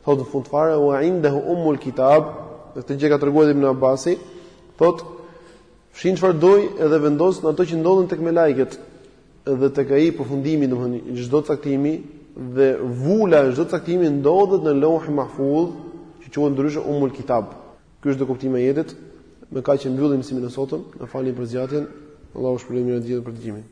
S1: thot në fund fare wa indahu umul kitab, dhe këtë gjë ka treguar Ibn Abbasi, thot fshin çfarë do edhe vendos në ato që ndodhen tek melajket dhe tek ai përfundimi domethënë çdo caktimi dhe vula e çdo caktimi ndodhet në Lauh Mahfuz, që quhet ndryshe umul kitab. Ky është dhe kuptimi i ajetit. Me kaq e mbyllim mësimin e sotëm. Na falni për zgjatjen. Allahu ju shpërbleftë me mira të gjithëve për dëgjimin.